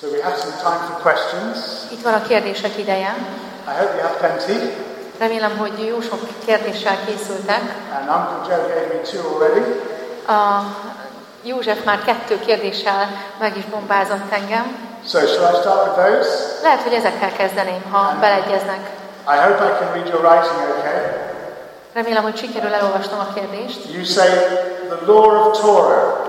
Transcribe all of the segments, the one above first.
So we have some time for questions. Itt van a kérdések ideje. I hope you have plenty. Remélem, hogy jó sok kérdéssel készültek. And Uncle Joe gave me two already. A József már kettő kérdéssel meg is bombázott engem. So shall I start with those? Lehet, hogy ezekkel kezdeném, ha beleegyeznek. I hope I can read your writing okay. Remélem, hogy sikerül elolvasnom a kérdést. You say the law of Torah.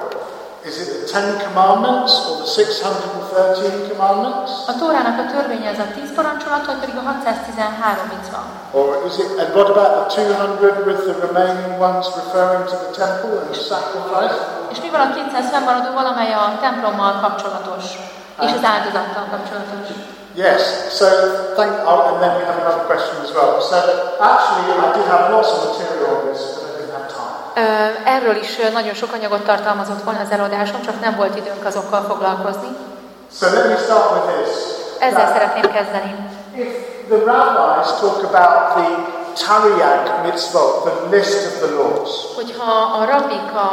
Is it the Ten Commandments or the 613 Commandments? A Tórának a törvénye az a 10 parancsolat, vagy pedig a 613 micva? Or is it, and what about the 200 with the remaining ones referring to the temple and the sacrifice? És mi van a 200 fennmaradóval, amely a templommal kapcsolatos, és az áldozattal kapcsolatos? Yes, so thank, oh, and then we have another question as well. So actually, I did have lots of material on this, Erről is nagyon sok anyagot tartalmazott volna az előadásom, csak nem volt időnk azokkal foglalkozni. So let me start with this. Ezzel szeretném kezdeni. if the rabbis talk about the Tariag mitzvot, the list of the laws, Hogyha a rabbik a,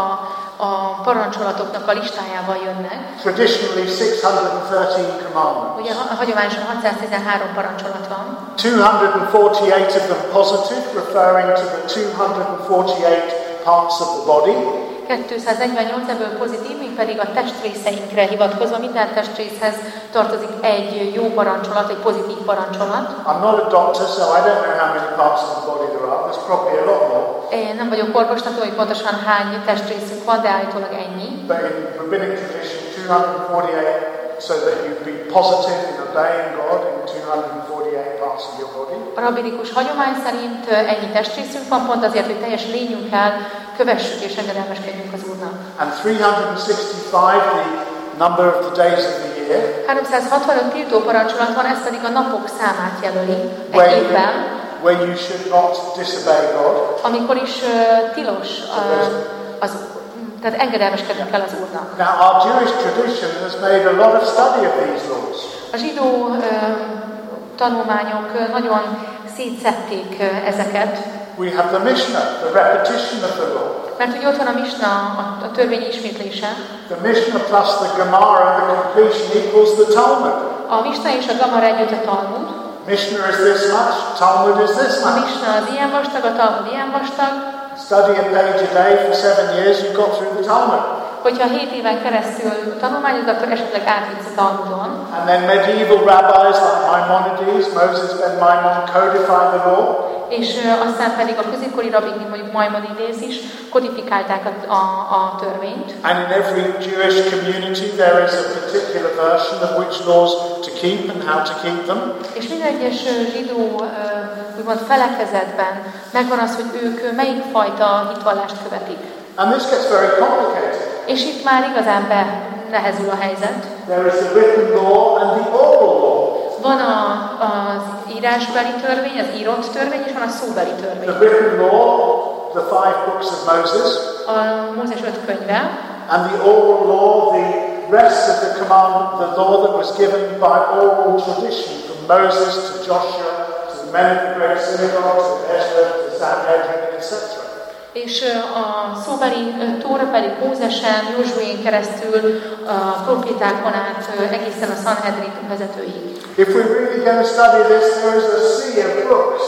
a parancsolatoknak a listájával jönnek, traditionally 613 commandments, ugye ha- hagyományosan 613 parancsolat van, 248 of them positive, referring to the 248 parts of the body, 248 ebből pozitív, még pedig a testrészeinkre hivatkozva minden testrészhez tartozik egy jó parancsolat, egy pozitív parancsolat. I'm not a doctor, so I don't know how many parts of the body there are. There's probably a lot more. Én nem vagyok orvos, nem tudom, hogy pontosan hány testrészünk van, de állítólag ennyi. But in rabbinic tradition, 248, so that you be positive in obeying God in 248 A rabbinikus hagyomány szerint ennyi testrészünk van, pont azért, hogy teljes lényünkkel kövessük és engedelmeskedjünk az Úrnak. And 365, the number of the days of the year, 365 tiltó parancsolat van, ez pedig a napok számát jelöli egy évben, where you should not disobey God. amikor is ö, tilos ö, az, tehát engedelmeskednünk kell az Úrnak. Now, our Jewish tradition has made a lot of study of these laws. A zsidó ö, tanulmányok nagyon szétszették ezeket, We have the Mishnah, the repetition of the law. mert ugye ott van a misna, a, a törvény ismétlése. The Mishnah plus the Gemara, the completion equals the Talmud. A misna és a gamara együtt a Talmud. Mishnah is this much, Talmud is this A much. misna az ilyen vastag, a Talmud ilyen vastag. Study a page a day for seven years, you got through the Talmud. Hogyha 7 éven keresztül tanulmányozod, akkor esetleg átjutsz a Talmudon. And then medieval rabbis like Maimonides, Moses ben Maimon codified the law. És aztán pedig a középkori rabbik, mint mondjuk Maimonides is, kodifikálták a, a, a törvényt. And in every Jewish community, there is a particular version of which laws to keep and how to keep them. És minden egyes zsidó ö, úgymond felekezetben megvan az, hogy ők melyik fajta hitvallást követik. And this gets very complicated. És itt már igazán benehezül a helyzet. There is the written law and the oral law. Van a, az írásbeli törvény, az írott törvény, és van a szóbeli The törvény. written law, the five books of Moses, A Mózes öt könyve, and the oral law, the rest of the commandment, the law that was given by oral tradition from Moses to Joshua to the men of the great synagogue to Ezra to Sanhedrin, etc. és a szóbeli Tóra pedig Mózesen, Józsuén keresztül, a profétákon át egészen a Sanhedrin vezetőig. If we're really going to study this, there is a sea of books,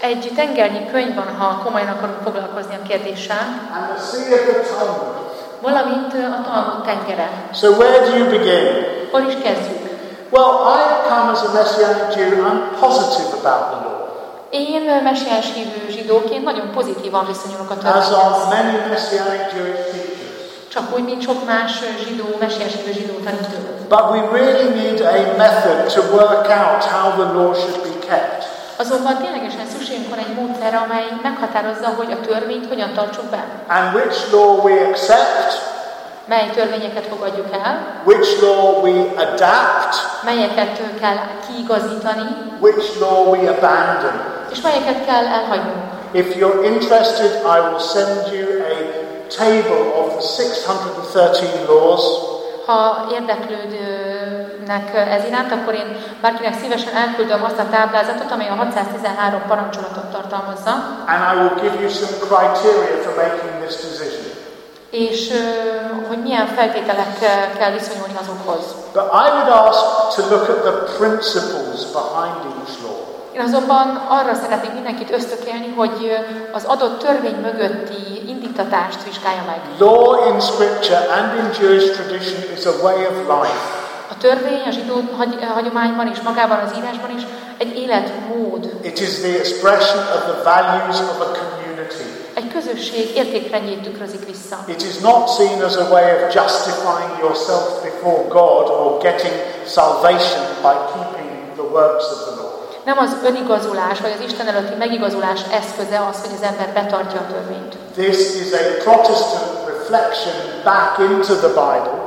Egy tengernyi könyv van, ha komolyan akarunk foglalkozni a kérdéssel, and the sea of the Talmud. valamint a Talmud tengere. So where do you begin? Hol is kezdjük? Well, I come as a Messianic Jew, I'm positive about the law, Én messiás hívő zsidóként nagyon pozitívan viszonyulok a törvényhez. Csak úgy, mint sok más zsidó, messiás hívő zsidó tanító. But we really need a method to work out how the law should be kept. Azonban ténylegesen szükségünk van egy módszerre, amely meghatározza, hogy a törvényt hogyan tartsuk be. And which law we accept, Mely törvényeket fogadjuk el, which law we adapt, melyeket kell kiigazítani, which law we abandon. És melyeket kell elhagynunk. If you're interested, I will send you a table of the 613 laws Ha érdeklődnek ez iránt, akkor én bárkinek szívesen elküldöm azt a táblázatot, amely a 613 parancsolatot tartalmazza, and I will give you some criteria for making this decision. és ö, hogy milyen feltételekkel viszonyulni azokhoz. But I would ask to look at the principles behind each law. Én azonban arra szeretnék mindenkit ösztökélni, hogy az adott törvény mögötti indítatást vizsgálja meg. Law in Scripture and in Jewish tradition is a way of life. A törvény a zsidó hagy, hagyományban és magában az írásban is egy életmód, It is the expression of the values of a community. egy közösség értékrendjét tükrözik vissza. It is not seen as a way of justifying yourself before God or getting salvation by keeping the works of the law. Nem az önigazulás, vagy az Isten előtti megigazulás eszköze az, hogy az ember betartja a törvényt. This is a Protestant reflection back into the Bible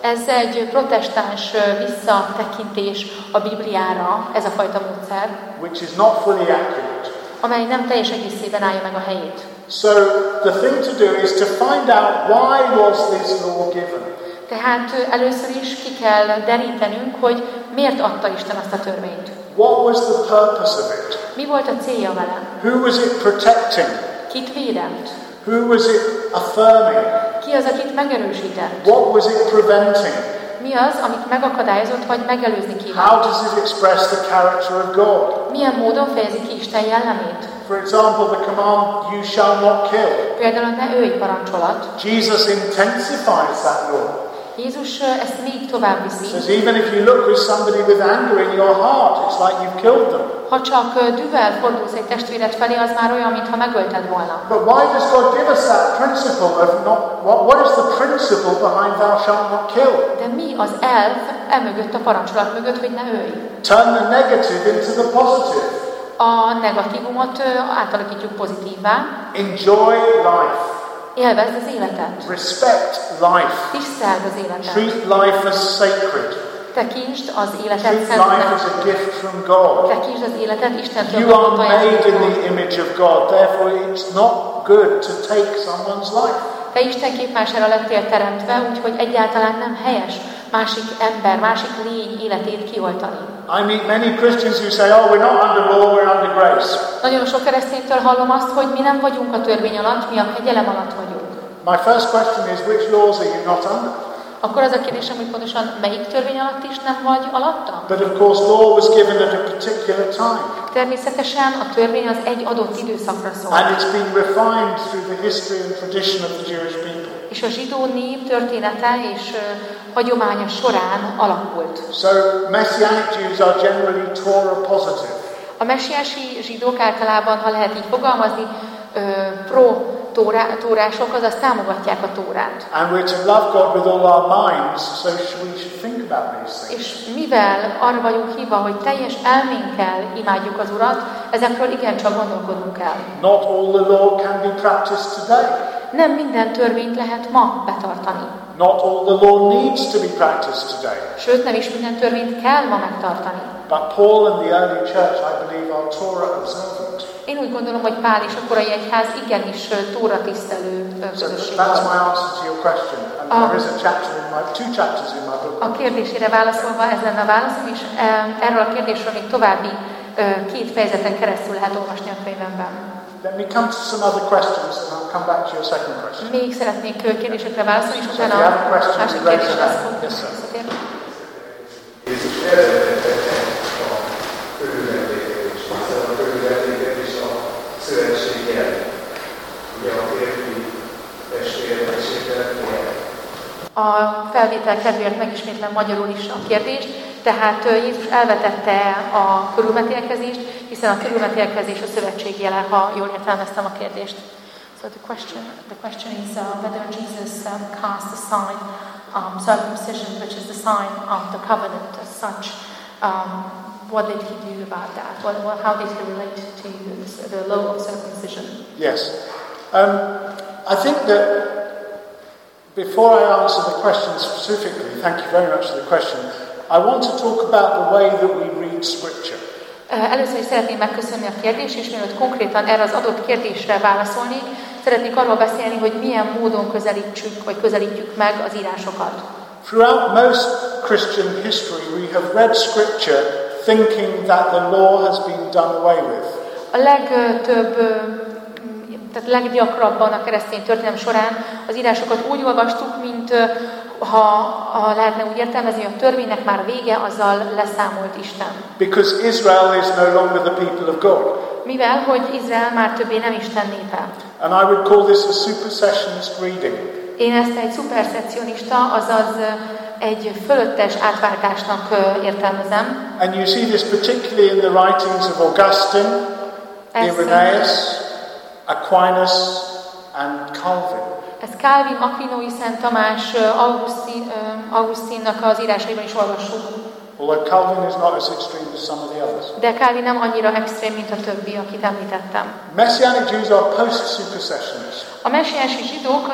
Ez egy protestáns visszatekintés a Bibliára, ez a fajta módszer, which is not fully accurate. amely nem teljes egészében állja meg a helyét. So the thing to do is to find out why was this law given? Tehát először is ki kell derítenünk, hogy miért adta Isten azt a törvényt. What was the purpose of it? Mi volt a célja vele? Who was it protecting? Kit védett? Who was it affirming? Ki az, akit megerősített? What was it preventing? Mi az, amit megakadályozott, vagy megelőzni kívánt? How does it express the character of God? Milyen módon fejezi ki Isten jellemét? For example, the command, you shall not kill. Például a ne ölj parancsolat. Jesus intensifies that law. Jézus ö, ezt még tovább viszi. says even if you look with somebody with anger in your heart, it's like you've killed them. Ha csak ö, dühvel fordulsz egy testvéred felé, az már olyan, mintha megölted volna. But why does God give us that principle of not what, what is the principle behind thou shalt not kill? De mi az elv emögött, a parancsolat mögött, hogy ne ölj? Turn the negative into the positive. A negatívumot ö, átalakítjuk pozitívvá. Enjoy life. Élvezd az életet. Respect life. Tiszteld az életet. Treat life as sacred. Tekintsd az életet szentnek. Tekintsd az életet Istentől You are made in the image of God, therefore it's not good to take someone's life. Te Isten képmására lettél teremtve, úgyhogy egyáltalán nem helyes másik ember, másik lény életét kioltani. I meet many Christians who say, oh, we're not under law, we're under grace. Nagyon sok kereszténytől hallom azt, hogy mi nem vagyunk a törvény alatt, mi a kegyelem alatt vagyunk. My first question is, which laws are you not under? Akkor az a kérdésem, hogy pontosan melyik törvény alatt is nem vagy alatta? But of course, law was given at a particular time. Természetesen a törvény az egy adott időszakra szól. And it's been refined through the history and tradition of the Jewish people. És a zsidó nép története és hagyománya során alakult. So Messianic Jews are generally Torah positive. A messiási zsidók általában, ha lehet így fogalmazni, pro tórá, tórások, azaz támogatják a tórát. And we're to love God with all our minds, so we should think about these things. És mivel arra vagyunk hívva, hogy teljes elménkkel imádjuk az Urat, ezekről igencsak gondolkodnunk kell. Not all the law can be practiced today. Nem minden törvényt lehet ma betartani. Not all the law needs to be practiced today. Sőt, nem is minden törvényt kell ma megtartani. But Paul and the early church, I believe, are Torah observant. Én úgy gondolom, hogy Pál és a korai egyház igenis tóra tisztelő ö, So közösség that's my answer to your question. And Um, there is a chapter in my, two chapters in my book. A kérdésére válaszolva ez lenne a válaszom, és erről a kérdésről még további két fejezeten keresztül lehet olvasni a könyvemben. Let me come to some other questions and I'll come back to your second question. Még szeretnék kérdésekre válaszolni, és utána a másik kérdésre hand. fog Yes, sir. visszatérni. Jézus a a is a szövetség jel. Ugye a férfi testvérmeséget jel. A felvétel kedvéért megismétlem magyarul is a kérdést. Tehát Jézus elvetette a körülmetélkezést, hiszen a körülmetélkezés a szövetség jele, ha jól értelmeztem a kérdést. So the question, the question is uh, whether Jesus um, cast aside um, circumcision, which is the sign of the covenant as such. Um, what did he do about that? What, what, how did he relate to the, the law of circumcision? Yes. Um, I think that before I answer the question specifically, thank you very much for the question, I want to talk about the way that we read Scripture. Először is szeretném megköszönni a kérdést, és mielőtt konkrétan erre az adott kérdésre válaszolnék, szeretnék arról beszélni, hogy milyen módon közelítsük, vagy közelítjük meg az írásokat. Throughout most Christian history, we have read Scripture thinking that the law has been done away with. A legtöbb tehát leggyakrabban a keresztény történelem során az írásokat úgy olvastuk, mint ha, ha lehetne úgy értelmezni, hogy a törvénynek már vége, azzal leszámolt Isten. Because Israel is no longer the people of God. Mivel, hogy Izrael már többé nem Isten népe. And I would call this a supersessionist reading. Én ezt egy szuperszekcionista, azaz egy fölöttes átváltásnak értelmezem. And you see this particularly in the writings of Augustine, Irenaeus, Aquinas, and Calvin. Ez Calvin, Aquinoi, Szent Tamás, Augustin, Augustinnak az írásaiban is olvassuk. Although Calvin is not as extreme as some of the others. De Calvin nem annyira extrém, mint a többi, akit említettem. Messianic Jews are post-supersessionists. A messiánsi zsidók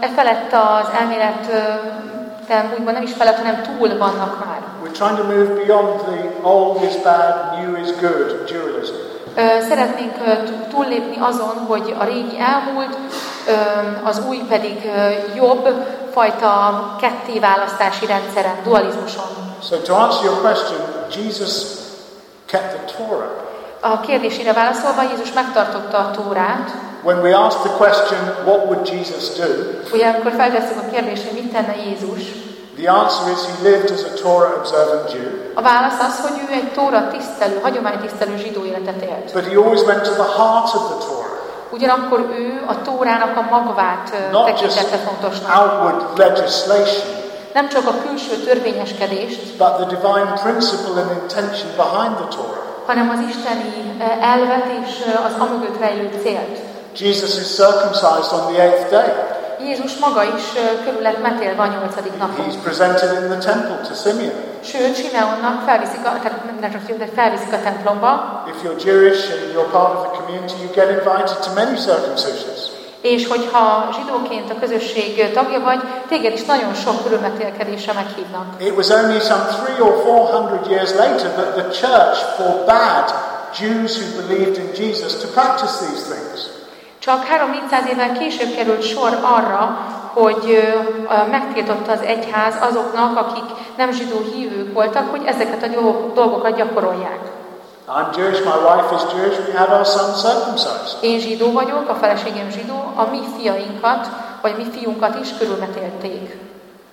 e felett az elmélet de úgymond nem is felett, hanem túl vannak már. We're trying to move beyond the old is bad, new is good dualism. Szeretnénk túllépni azon, hogy a régi elmúlt, az új pedig jobb fajta kettéválasztási rendszeren, dualizmuson. So to answer your question, Jesus kept the Torah. A kérdésére válaszolva Jézus megtartotta a Tórát. When we ask the question, what would Jesus do? Ugye, amikor feltesszük a kérdést, hogy mit tenne Jézus, The answer is he lived as a Torah observant Jew, a válasz az, hogy ő egy Tóra tisztelő, hagyománytisztelő zsidó életet élt. but he always went to the heart of the Torah, Ugyanakkor ő a Tórának a magvát tekintette fontosnak. outward legislation, Nem csak a külső törvényeskedést, but the divine principle and intention behind the Torah. hanem az isteni elvet és az amögött rejlő célt. Jesus is circumcised on the eighth day. Jézus maga is ö, körül lett metélve a nyolcadik napon. He's presented in the temple to Simeon. Sőt, Simeonnak felviszik a, tehát de felviszik a templomba, If you're Jewish and you're part of the community, you get invited to many circumcisions. és hogyha zsidóként a közösség tagja vagy, téged is nagyon sok körülmetélkedésre meghívnak. It was only some three or four hundred years later that the church forbade Jews who believed in Jesus to practice these things. Csak 3-400 évvel később került sor arra, hogy megtiltotta az egyház azoknak, akik nem zsidó hívők voltak, hogy ezeket a dolgok- dolgokat gyakorolják. I'm Jewish, my wife is Jewish, we had our son circumcised. Én zsidó vagyok, a feleségem zsidó, a mi fiainkat, vagy mi fiunkat is körülmetélték.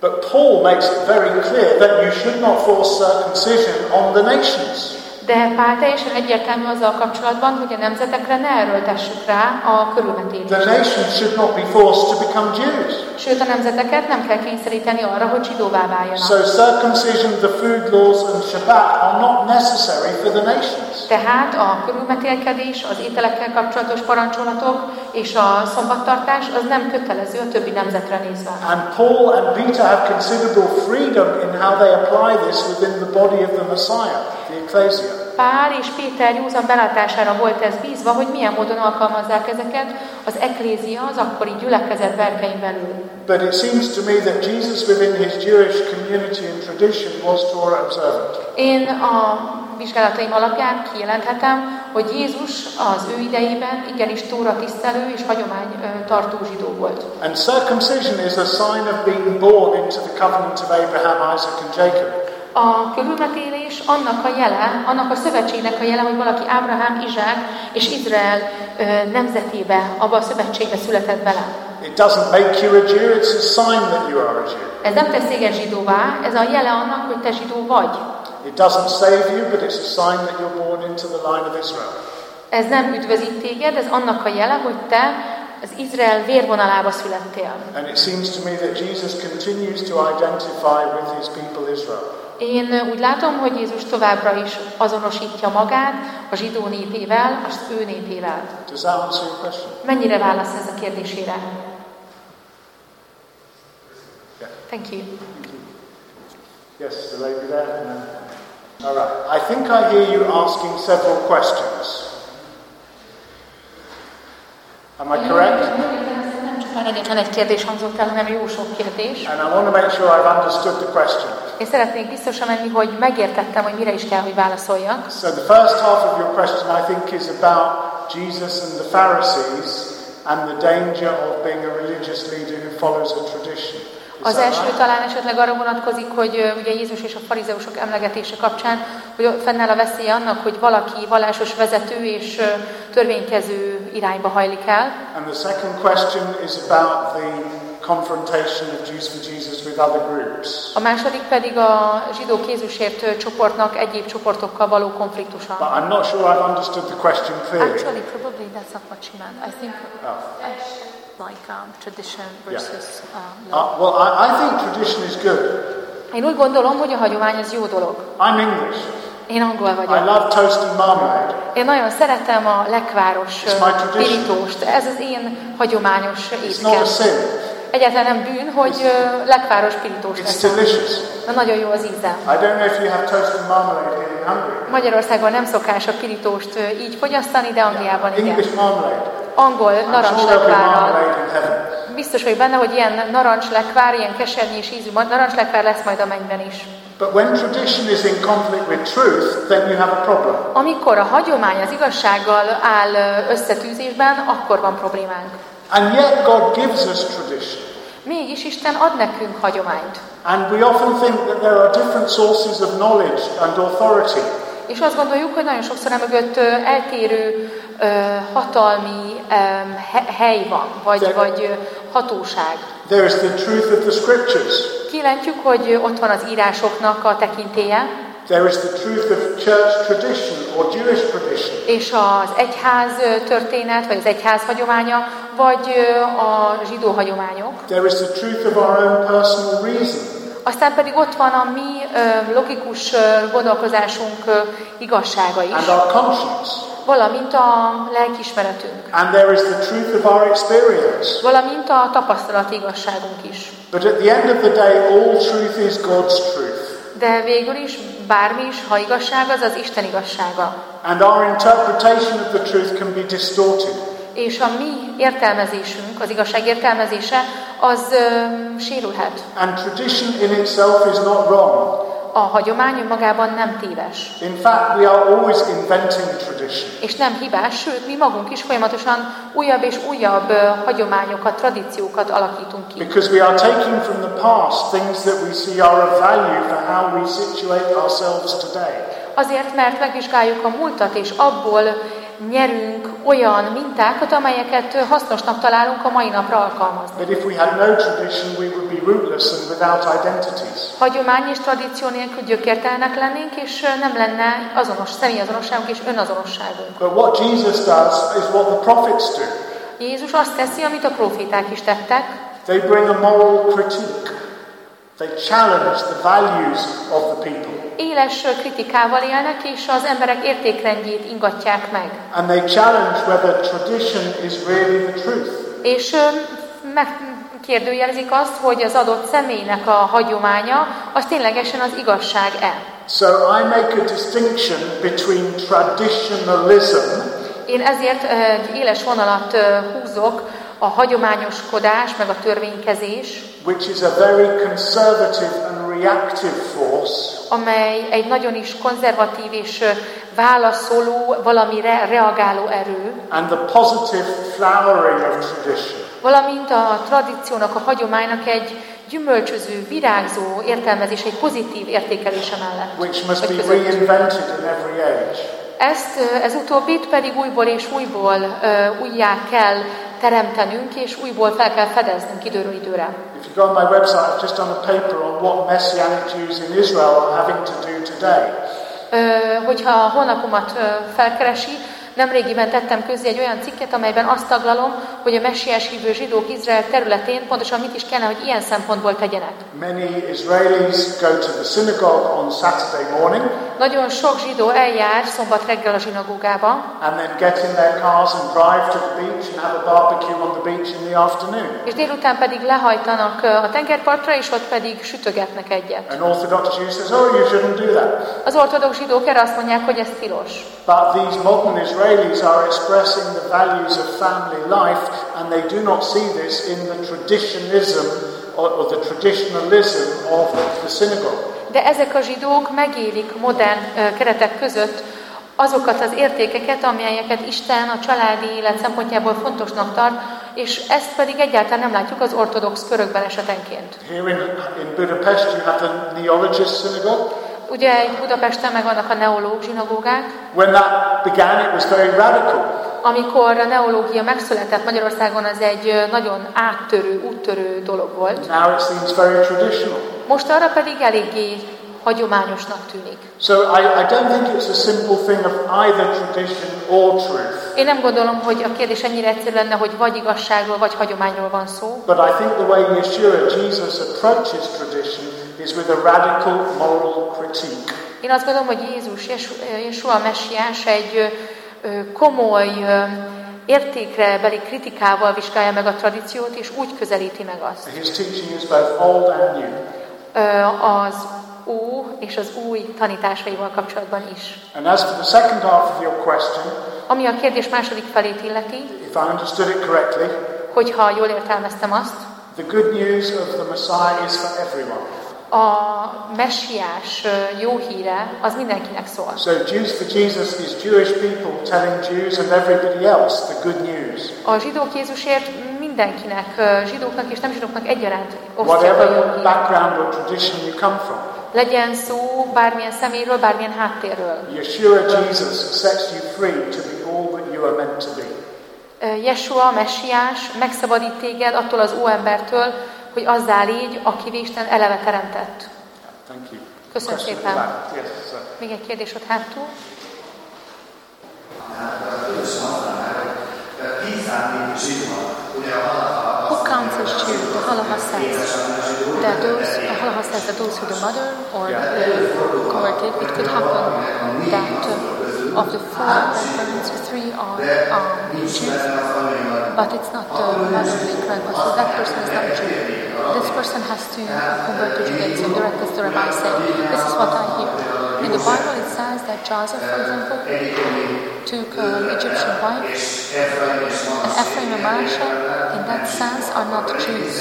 But Paul makes it very clear that you should not force circumcision on the nations. De Pál teljesen egyértelmű azzal kapcsolatban, hogy a nemzetekre ne erőltessük rá a The körülmetélést. nations should not be forced to become Jews. Sőt, a nemzeteket nem kell kényszeríteni arra, hogy zsidóvá váljanak. So circumcision, the food laws, and Shabbat are not necessary for the nations. Tehát a körülmetélkedés, az ételekkel kapcsolatos parancsolatok és a szombattartás az nem kötelező a többi nemzetre nézve. And Paul and Peter have considerable freedom in how they apply this within the body of the Messiah, the ecclesia. Pál és Péter józan belátására volt ez bízva, hogy milyen módon alkalmazzák ezeket az eklézia, az akkori gyülekezet berkein belül. But it seems to me that Jesus within his Jewish community and tradition was Torah observant. Én a vizsgálataim alapján kijelenthetem, hogy Jézus az ő idejében igenis Tóra tisztelő és hagyomány tartó zsidó volt. And circumcision is a sign of being born into the covenant of Abraham, Isaac, and Jacob. A körülmetélés annak a jele, annak a szövetségnek a jele, hogy valaki Ábrahám, Izsák és Izrael nemzetébe, abba a szövetségbe született bele. It doesn't make you a Jew, it's a sign that you are a Jew. Ez nem tesz téged zsidóvá, ez a jele annak, hogy te zsidó vagy. It doesn't save you, but it's a sign that you're born into the line of Israel. Ez nem üdvözít téged, ez annak a jele, hogy te az Izrael vérvonalába születtél. And it seems to me that Jesus continues to identify with his people Israel. Én úgy látom, hogy Jézus továbbra is azonosítja magát a zsidó népével, az ő népével. Mennyire válasz ez a kérdésére? Thank you. Yes, the lady there. All right. I think I hear you asking several questions. Am I correct? Nem egyetlen egy kérdés hangzott el, hanem jó sok kérdés. And I want to make sure I've understood the question. Én szeretnék biztosan menni, hogy megértettem, hogy mire is kell, hogy válaszoljak. So the first half of your question, I think, is about Jesus and the Pharisees and the danger of being a religious leader who follows a tradition. Az első talán esetleg arra vonatkozik, hogy ugye Jézus és a farizeusok emlegetése kapcsán, hogy fennáll a veszély annak, hogy valaki vallásos vezető és törvénykező irányba hajlik el. And the second question is about the confrontation of Jews for Jesus with other groups. A második pedig a zsidó Jézusért csoportnak egyéb csoportokkal való konfliktusa. But I'm not sure I've understood the question clearly. Actually, probably that's not what she meant. I think Oh. like um, tradition versus um, law. Uh, well, I, I think tradition is good. Én úgy gondolom, hogy a hagyomány az jó dolog. I'm English. Én angol I vagyok. love toast and marmalade. Én nagyon szeretem a lekváros pirítóst. Ez az én hagyományos étkem. Egyáltalán nem bűn, hogy ö, lekváros pirítóst It's delicious. De nagyon jó az íze. I don't know if you have toast and marmalade here in Hungary. Magyarországon nem szokás a pirítóst így fogyasztani, de Angliában igen. English marmalade. Angol I'm narancs sure there'll be lekvárral. marmalade in heaven. Biztos vagyok benne, hogy ilyen narancslekvár, ilyen kesernyés ízű narancslekvár lesz majd a mennyben is. But when tradition is in conflict with truth, then you have a problem. Amikor a hagyomány az igazsággal áll összetűzésben, akkor van problémánk. And yet God gives us tradition. Mégis Isten ad nekünk hagyományt. And we often think that there are different sources of knowledge and authority. És azt gondoljuk, hogy nagyon sokszor emögött eltérő ö, hatalmi he- hely van, vagy, De- vagy hatóság. There is the truth of the scriptures. Kilentjük, hogy ott van az írásoknak a tekintélye, There is the truth of church tradition or Jewish tradition. és az egyház történet, vagy az egyház hagyománya, vagy a zsidó hagyományok. There is the truth of our own personal reason. Aztán pedig ott van a mi logikus gondolkozásunk igazsága is, and our conscience. valamint a lelkismeretünk, And there is the truth of our experience. valamint a tapasztalati igazságunk is. But at the end of the day, all truth is God's truth. De végül is bármi is, ha igazság, az az Isten igazsága. And our interpretation of the truth can be distorted. És a mi értelmezésünk, az igazság értelmezése, az ö, sérülhet. And tradition in itself is not wrong. A hagyomány önmagában nem téves. In fact, we are always inventing tradition. És nem hibás, sőt, mi magunk is folyamatosan újabb és újabb hagyományokat, tradíciókat alakítunk ki. Because we are taking from the past things that we see are of value for how we situate ourselves today. Azért, mert megvizsgáljuk a múltat, és abból nyerünk olyan mintákat, amelyeket hasznosnak találunk a mai napra alkalmazni. But if we had no tradition, we would be rootless and without identities. Hagyomány és tradíció nélkül gyökértelnek lennénk, és nem lenne azonos személyazonosságunk és önazonosságunk. But what Jesus does is what the prophets do. Jézus azt teszi, amit a proféták is tettek, They bring a moral critique. They challenge the values of the people. Éles kritikával élnek, és az emberek értékrendjét ingatják meg. And they challenge whether tradition is really the truth. És megkérdőjelezik azt, hogy az adott személynek a hagyománya az ténylegesen az igazság-e. So I make a distinction between traditionalism Én ezért egy éles vonalat húzok a hagyományoskodás, meg a törvénykezés, which is a very conservative and amely egy nagyon is konzervatív és válaszoló, valamire reagáló erő, and the positive flowering of tradition. valamint a tradíciónak, a hagyománynak egy gyümölcsöző, virágzó értelmezés, egy pozitív értékelése mellett. which must be reinvented in every age. Ezt, ez utóbbit pedig újból és újból ö, újjá kell teremtenünk, és újból fel kell fedeznünk időről időre. If you go on my website, I've just done a paper on what Messianic Jews in Israel are having to do today. Ö, hogyha a honlapomat felkeresi, nemrégiben tettem közzé egy olyan cikket, amelyben azt taglalom, hogy a messiás hívő zsidók Izrael területén pontosan mit is kellene, hogy ilyen szempontból tegyenek. Many Israelis go to the synagogue on Saturday morning Nagyon sok zsidó eljár szombat reggel a zsinagógába, and then get in their cars and drive to the beach and have a barbecue on the beach in the afternoon. és délután pedig lehajtanak a tengerpartra, és ott pedig sütögetnek egyet. An Orthodox Jew says, oh, you shouldn't do that. Az ortodox zsidók erre azt mondják, hogy ez tilos. But these modern Israelis are expressing the values of family life and they do not see this in the traditionism or, or the traditionalism of the synagogue. De ezek a zsidók megélik modern ö, keretek között azokat az értékeket, amelyeket Isten a családi élet szempontjából fontosnak tart, és ezt pedig egyáltalán nem látjuk az ortodox körökben esetenként. Here in, in Budapest, you have the Neologist Synagogue. Ugye itt Budapesten meg vannak a neológ zsinagógák. When that began, it was very radical. Amikor a neológia megszületett Magyarországon, az egy nagyon áttörő, úttörő dolog volt. Now it seems very traditional. Most arra pedig eléggé hagyományosnak tűnik. So I, I don't think it's a simple thing of either tradition or truth. Én nem gondolom, hogy a kérdés ennyire egyszerű lenne, hogy vagy igazságról, vagy hagyományról van szó. But I think the way Yeshua, Jesus, approaches tradition is with a radical moral critique. Én azt gondolom, hogy Jézus, Jesu- Jesua messiás egy komoly ö, értékre beli kritikával vizsgálja meg a tradíciót, és úgy közelíti meg azt. His teaching is both old and new. Az ó és az új tanításaival kapcsolatban is. And as for the second half of your question, Ami a kérdés második felét illeti, if I understood it correctly, hogyha jól értelmeztem azt, the good news of the Messiah is for everyone. A messiás jó híre az mindenkinek szól. So Jews for Jesus is Jewish people telling Jews and everybody else the good news. A zsidók Jézusért mindenkinek, zsidóknak és nem zsidóknak egyaránt osztja a jó hírt. background or tradition you come from. Legyen szó bármilyen szeméről, bármilyen háttérről. Yeshua Jesus sets you free to be all that you are meant to be. Ö, Jesua, a messiás, megszabadít téged attól az óembertől, hogy azzá légy, aki Isten eleve teremtett. Köszönöm szépen. Még egy kérdés ott hátul. Who counts as Jew? The Halacha says that those, the Halacha says that those who the mother or the converted, it could happen that uh, of the four grandparents, three are um, Jews, but it's not the motherly grandpa, so that person is not Jew. This person has to convert to Judaism, as the rabbi said. This is what I hear. In the Bible it says that Joseph, for example, took an Egyptian wife, and Ephraim and Manasseh, in that sense, are not Jews,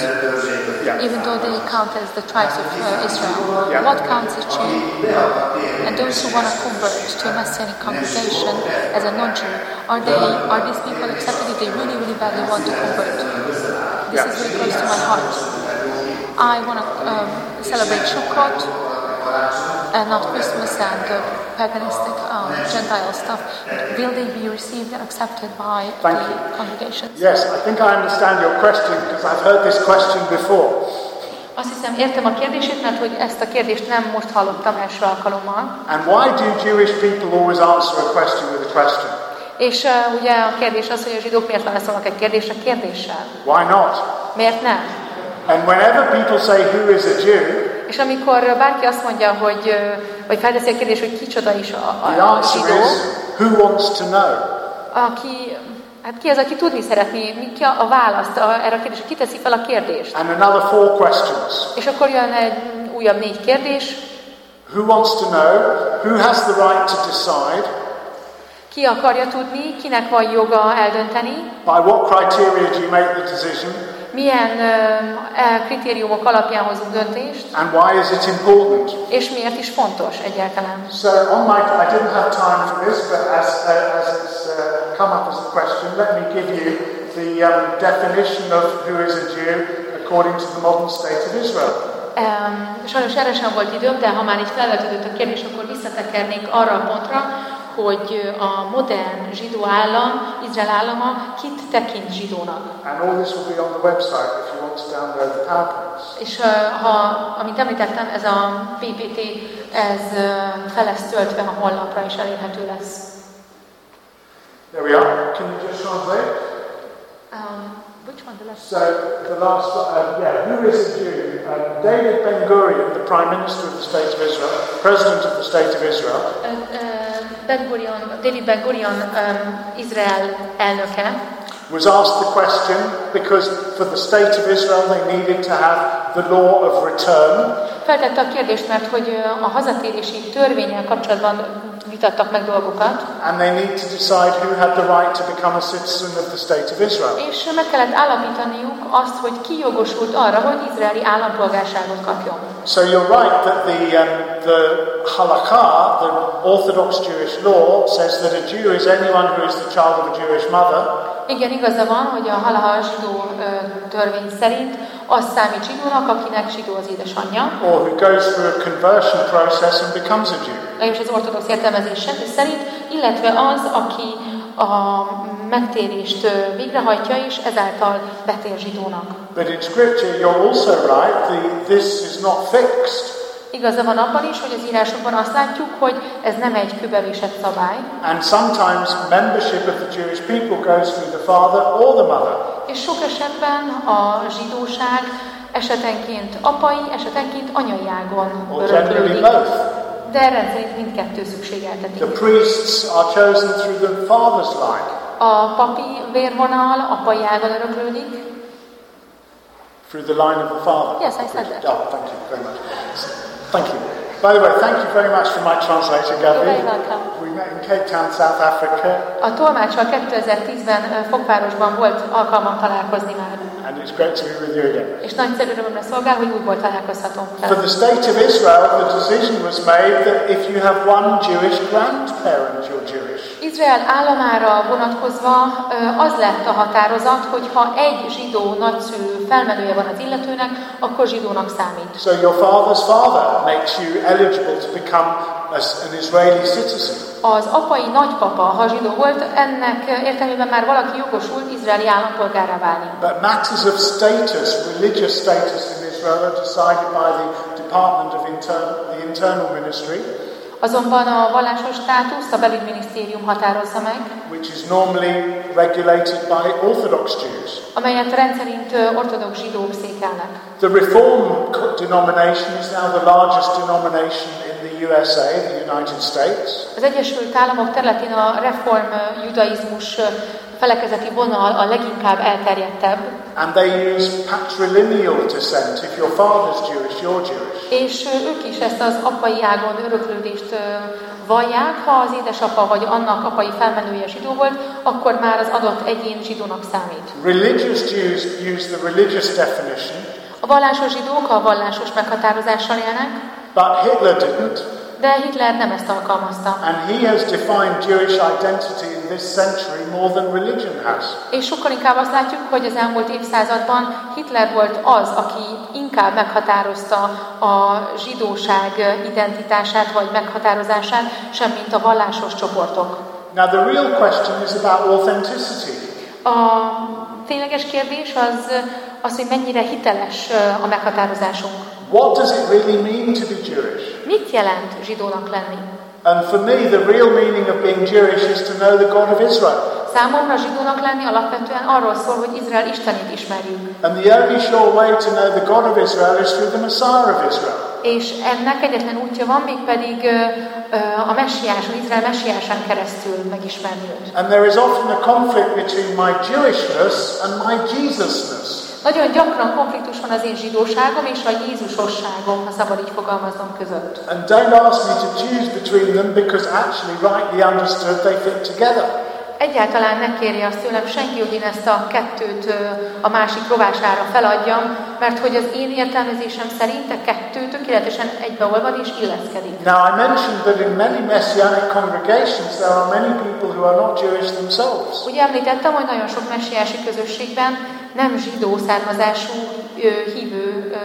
even though they count as the tribes of uh, Israel. Yeah. What counts as Jew? And those who want to convert to a Messianic congregation as a non-Jew, are they are these people accepted if they really, really badly want to convert? This is very close to my heart. I want to um, celebrate Sukkot, and not Christmas and uh, paganistic um, Gentile stuff. Will they be received and accepted by Thank the you. congregations? Yes, I think I understand your question because I've heard this question before. Azt hiszem, értem a kérdését, mert hogy ezt a kérdést nem most hallottam első alkalommal. And why do Jewish people always answer a question with a question? És uh, ugye a kérdés az, hogy a zsidók miért válaszolnak egy kérdésre kérdéssel. Why not? Miért nem? And whenever people say who is a Jew, És amikor bárki azt mondja, hogy, vagy felteszi a kérdést, hogy kicsoda is a, a, a zsidó, who wants to know? aki, hát ki az, aki tudni szeretné, mi ki a, a választ a, erre a kérdésre, ki teszi fel a kérdést. And another four questions. És akkor jön egy újabb négy kérdés, Who wants to know? Who has the right to decide? ki akarja tudni, kinek van joga eldönteni, By what criteria do you make the decision? Milyen e, kritériumok alapján hozunk döntést, And why is it important? és miért is fontos egyáltalán. So on my, I didn't have time for this, but as, uh, as it's uh, come up as a question, let me give you the um, definition of who is a Jew according to the modern state of Israel. Um, sajnos erre sem volt időm, de ha már így felvetődött a kérdés, akkor visszatekernék arra a pontra, hogy a modern zsidó állam, Izrael állama kit tekint zsidónak. And all this will be on the website if you want to download the PowerPoints. És uh, ha, amit említettem, ez a PPT, ez uh, fel lesz töltve a honlapra, és elérhető lesz. There we are. Can you just translate? Um, which one? The last? So the last, uh, yeah, who is a Jew? Um, David Ben Gurion, the Prime Minister of the State of Israel, President of the State of Israel, Uh, uh, ben Gurion, David Ben Gurion, um, Izrael elnöke, was asked the question because for the State of Israel they needed to have the law of return. feltette a kérdést, mert hogy a hazatérési törvényel kapcsolatban vitattak meg dolgokat, And they need to decide who had the right to become a citizen of the State of Israel. És meg kellett állapítaniuk azt, hogy ki jogosult arra, hogy izraeli állampolgárságot kapjon. So you're right that the, um, the halakha, the Orthodox Jewish law, says that a Jew is anyone who is the child of a Jewish mother, Igen, igaza van, hogy a halaha zsidó törvény szerint az számít zsidónak, akinek zsidó az édesanyja, or who goes through a conversion process and becomes a Jew. legalábbis az ortodox értelmezés szerint, illetve az, aki a megtérést végrehajtja, és ezáltal betér zsidónak. But in Scripture, you're also right, the, this is not fixed. Igaza van abban is, hogy az írásokban azt látjuk, hogy ez nem egy kőbevésett szabály, And sometimes membership of the Jewish people goes through the father or the mother. és sok esetben a zsidóság esetenként apai, esetenként anyai ágon öröklődik, de rendszerint mindkettő szükségeltetik. The priests are chosen through the father's line. A papi vérvonal apai ágon öröklődik, Through the line of the father. Yes, I said that. Oh, thank you very much. Thank you. By the way, thank you very much for my translator, Gabby. We met in Cape Town, South Africa, A tolmácsal 2010-ben ö, Fokvárosban volt alkalmam találkozni már, and it's great to be with you again. és nagyszerű örömömre szolgál, hogy újból találkozhatunk. For the state of Israel, the decision was made that if you have one Jewish grandparent, you're Jewish. Izrael államára vonatkozva az lett a határozat, hogy ha egy zsidó nagyszülő felmenője van az illetőnek, akkor zsidónak számít. So your father's father makes you eligible to become an Israeli citizen. Az apai nagypapa, ha zsidó volt, ennek értelmében már valaki jogosult izraeli állampolgárá válni. But matters of status, religious status in Israel, are decided by the Department of Intern- the Internal Ministry, Azonban a vallásos státuszt a belügyminisztérium határozza meg, which is normally regulated by Orthodox Jews. amelyet rendszerint ortodox zsidók székelnek. The Reform denomination is now the largest denomination in the USA, the United States. Az Egyesült Államok területén a reform judaizmus felekezeti vonal a leginkább elterjedtebb, And they use patrilineal descent. If your father's Jewish, you're Jewish. és ők is ezt az apai ágon öröklődést vallják, ha az édesapa vagy annak apai felmenője zsidó volt, akkor már az adott egyén zsidónak számít. Religious Jews use the religious definition, A vallásos zsidók a vallásos meghatározással élnek, but Hitler didn't. De Hitler nem ezt alkalmazta. And he has defined Jewish identity in this century more than religion has. És sokkal inkább azt látjuk, hogy az elmúlt évszázadban Hitler volt az, aki inkább meghatározta a zsidóság identitását vagy meghatározását, sem mint a vallásos csoportok. Now, the real question is about authenticity. A tényleges kérdés az, az, hogy mennyire hiteles a meghatározásunk. What does it really mean to be Jewish? Mit jelent zsidónak lenni? And for me, the real meaning of being Jewish is to know the God of Israel. Számomra zsidónak lenni alapvetően arról szól, hogy Izrael Istenét ismerjük. And the only sure way to know the God of Israel is through the Messiah of Israel. És ennek egyetlen útja van, mégpedig ö, a messiáson, Izrael messiásán keresztül megismerni őt. And there is often a conflict between my Jewishness and my Jesusness. Nagyon gyakran konfliktus van az én zsidóságom és a Jézusosságom, ha szabad így fogalmaznom között. And don't ask me to choose between them because actually, rightly understood, they fit together. Egyáltalán ne kérje azt tőlem senki, hogy én ezt a kettőt a másik rovására feladjam, mert hogy az én értelmezésem szerint a kettő tökéletesen egybeolvad és illeszkedik. Now, I mentioned that in many Messianic congregations there are many people who are not Jewish themselves. Ugye említettem, hogy nagyon sok messiási közösségben nem zsidó származású hívő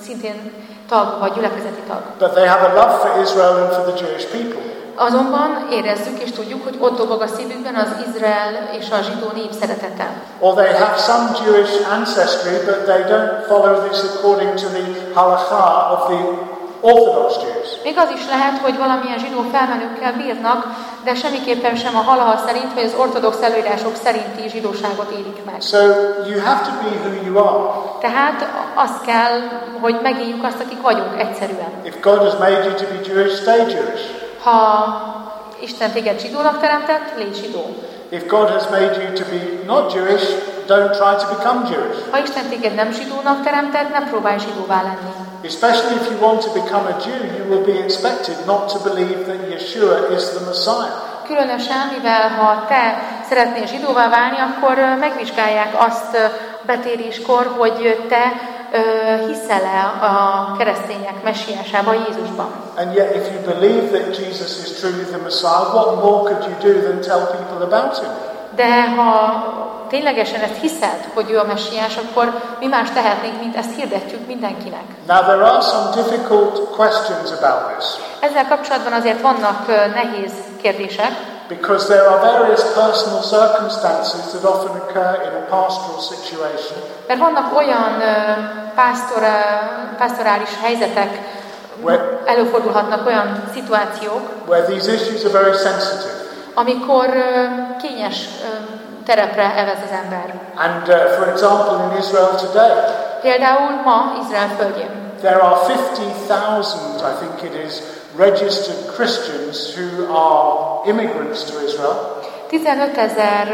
szintén tag vagy gyülekezeti tag. But they have a love for Israel and for the Jewish people. Azonban érezzük és tudjuk, hogy ott dobog a szívükben az Izrael és a zsidó nép szeretete. Or they have some Jewish ancestry, but they don't follow this according to the halakha of the Orthodox Jews. Még az is lehet, hogy valamilyen zsidó felmenőkkel bírnak, de semmiképpen sem a halaha szerint, vagy az ortodox előírások szerinti zsidóságot élik meg. So you have to be who you are. Tehát az kell, hogy megéljük azt, akik vagyunk egyszerűen. If God has made you to be Jewish, stay Jewish. Ha Isten téged zsidónak teremtett, légy zsidó. If God has made you to be not Jewish, don't try to become Jewish. Ha Isten téged nem zsidónak teremtett, ne próbálj zsidóvá lenni. Especially if you want to become a Jew, you will be expected not to believe that Yeshua is the Messiah. Különösen, mivel ha te szeretnél zsidóvá válni, akkor megvizsgálják azt betéréskor, hogy te hiszel-e a keresztények messiásába, Jézusban. And yet, if you believe that Jesus is truly the Messiah, what more could you do than tell people about him? De ha ténylegesen ezt hiszed, hogy ő a messiás, akkor mi más tehetnénk, mint ezt hirdetjük mindenkinek. Now, there are some difficult questions about this Ezzel kapcsolatban azért vannak nehéz kérdések, because there are various personal circumstances that often occur in a pastoral situation mert vannak olyan pásztor, pastorális helyzetek, Where- előfordulhatnak olyan szituációk, where these issues are very sensitive. amikor kényes terepre evez az ember. And uh, for example, in Israel today, Például ma Izrael földjén. there are 50,000, I think it is, registered Christians who are immigrants to Israel. 15 ezer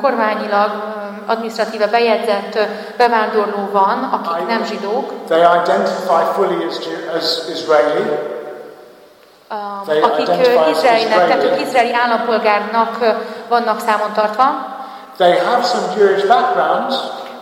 kormányilag ö, adminisztratíve bejegyzett bevándorló van, akik nem zsidók, They identify fully as, as Israeli. They akik izraelinek, tehát ők izraeli állampolgárnak vannak számon tartva. They have some Jewish backgrounds,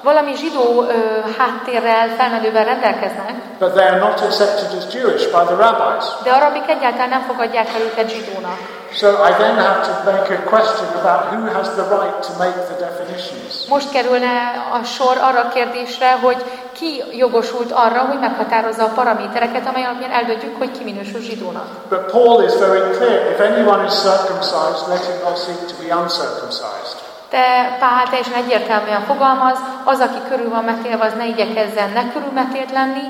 Valami zsidó ö, háttérrel, felmenővel rendelkeznek, but they are not accepted as Jewish by the rabbis. de arabik egyáltalán nem fogadják el őket zsidónak. So I then have to make a question about who has the right to make the definitions. Most kerülne a sor arra a kérdésre, hogy ki jogosult arra, hogy meghatározza a paramétereket, amely alapján eldöntjük, hogy ki minősül zsidónak. But Paul is very clear if anyone is circumcised, let him not seek to be uncircumcised. De Pál teljesen egyértelműen fogalmaz, az, aki körül van metélve, az ne igyekezzen ne körülmetélt lenni,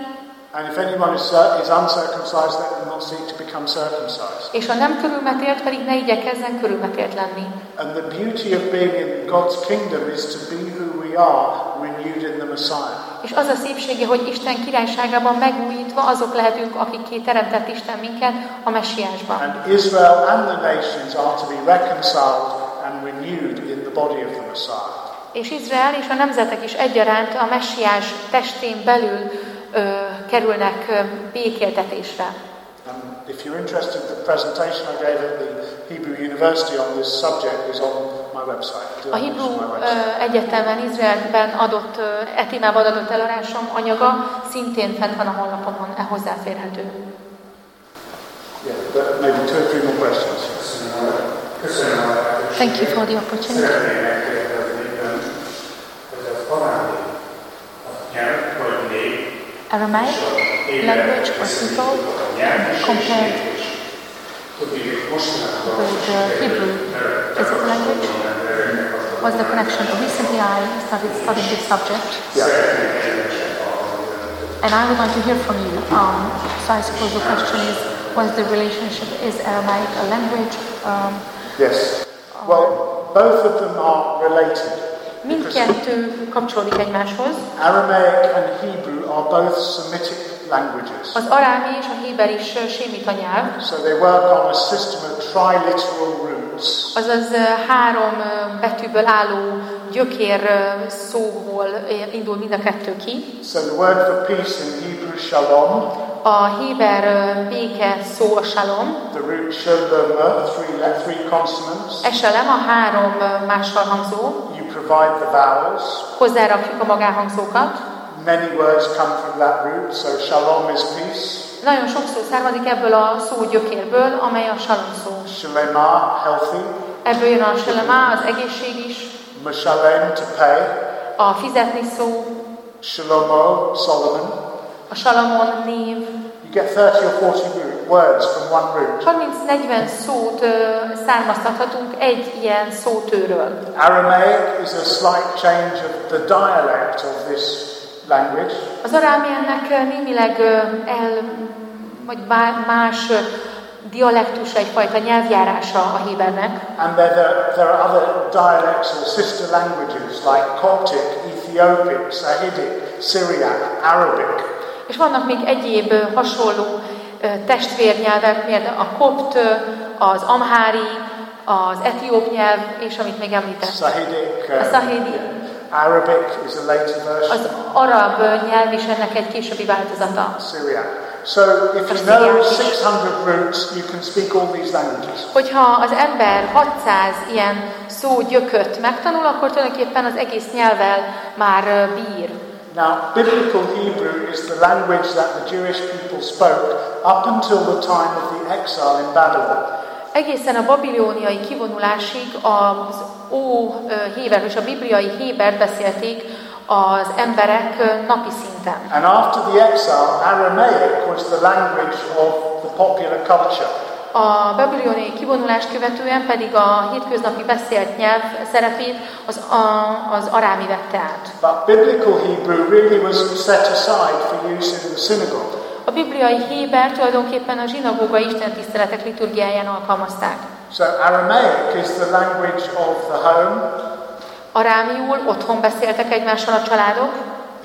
And if anyone is, is uncircumcised, let him not seek to become circumcised. és ha nem körülmetélt, pedig ne igyekezzen körülmetélt lenni. And the beauty of being in God's kingdom is to be who we are, renewed in the Messiah. És az a szépsége, hogy Isten királyságában megújítva azok lehetünk, akikké teremtett Isten minket a messiásban. And Israel and the nations are to be reconciled and renewed the body of the Messiah. És Izrael és a nemzetek is egyaránt a messiás testén belül ö, kerülnek ö, békéltetésre. And if you're interested, the presentation I gave at the Hebrew University on this subject is on my website. A Hebrew Egyetemen Izraelben adott, e témában adott eladásom anyaga szintén fent van a honlapomon, e hozzáférhető. Yeah, but maybe two or three more questions. A. Thank you for the opportunity. Szeretném megkérdezni önt, hogy az arámi a nyelv vagy név, Aramaic language or people compared with uh, Hebrew. Is it language? What's the connection? Recently I started studying this subject. Yeah. And I would like to hear from you. Um, so I suppose the question is, what's the relationship? Is Aramaic a language? Um, Yes. Well, both of them are related. Mindkettő kapcsolódik egymáshoz. Aramaic and Hebrew are both Semitic languages. Az arámi és a héber is sémita nyelv, So they work on a system of triliteral roots. azaz három betűből álló gyökér szóból indul mind a kettő ki. So the word for peace in Hebrew, shalom, A héber béke szó a shalom, the root shalom, three, three consonants. eselem a három ö, mással hangzó, You provide the vowels. hozzárakjuk a magánhangzókat. Many words come from that root, so shalom is peace. Nagyon sok szó származik ebből a szó gyökérből, amely a shalom szó. Shalema, healthy. Ebből jön a shalema, az egészség is, Mashalem, to pay. a fizetni szó, Shalomo, Solomon. a salamon név. Get 30 or 40 root, words from one root. 30-40 szót származtathatunk egy ilyen szótőről. Aramaic is a slight change of the dialect of this language. Az ö, némileg el, vagy más ö, dialektus, egyfajta nyelvjárása a hébernek. And there, there, there are other dialects or sister languages like Coptic, Ethiopic, Sahidic, Syriac, Arabic. És vannak még egyéb hasonló testvérnyelvek, például a kopt, az amhári, az etióp nyelv, és amit még említett. Sahidic, A szahidi, Arabic is a later version. az arab nyelv is ennek egy későbbi változata. Syriac. So if you know 600 roots, you can speak all these languages. Hogyha az ember 600 ilyen szó gyököt megtanul, akkor tulajdonképpen az egész nyelvvel már bír. Now, biblical Hebrew is the language that the Jewish people spoke up until the time of the exile in Babylon. Egészen a babilóniai kivonulásig az ó héber és a bibliai héber beszélték az emberek napi szinten. And after the exile, Aramaic was the language of the popular culture. A babilóniai kivonulást követően pedig a hétköznapi beszélt nyelv szerepét az, a, az arámi vette át. But biblical Hebrew really was set aside for use in the synagogue. A bibliai héber tulajdonképpen a zsinagóga istentiszteletek liturgiáján alkalmazták. So Aramaic is the language of the home, Arámiul otthon beszéltek egymással a családok,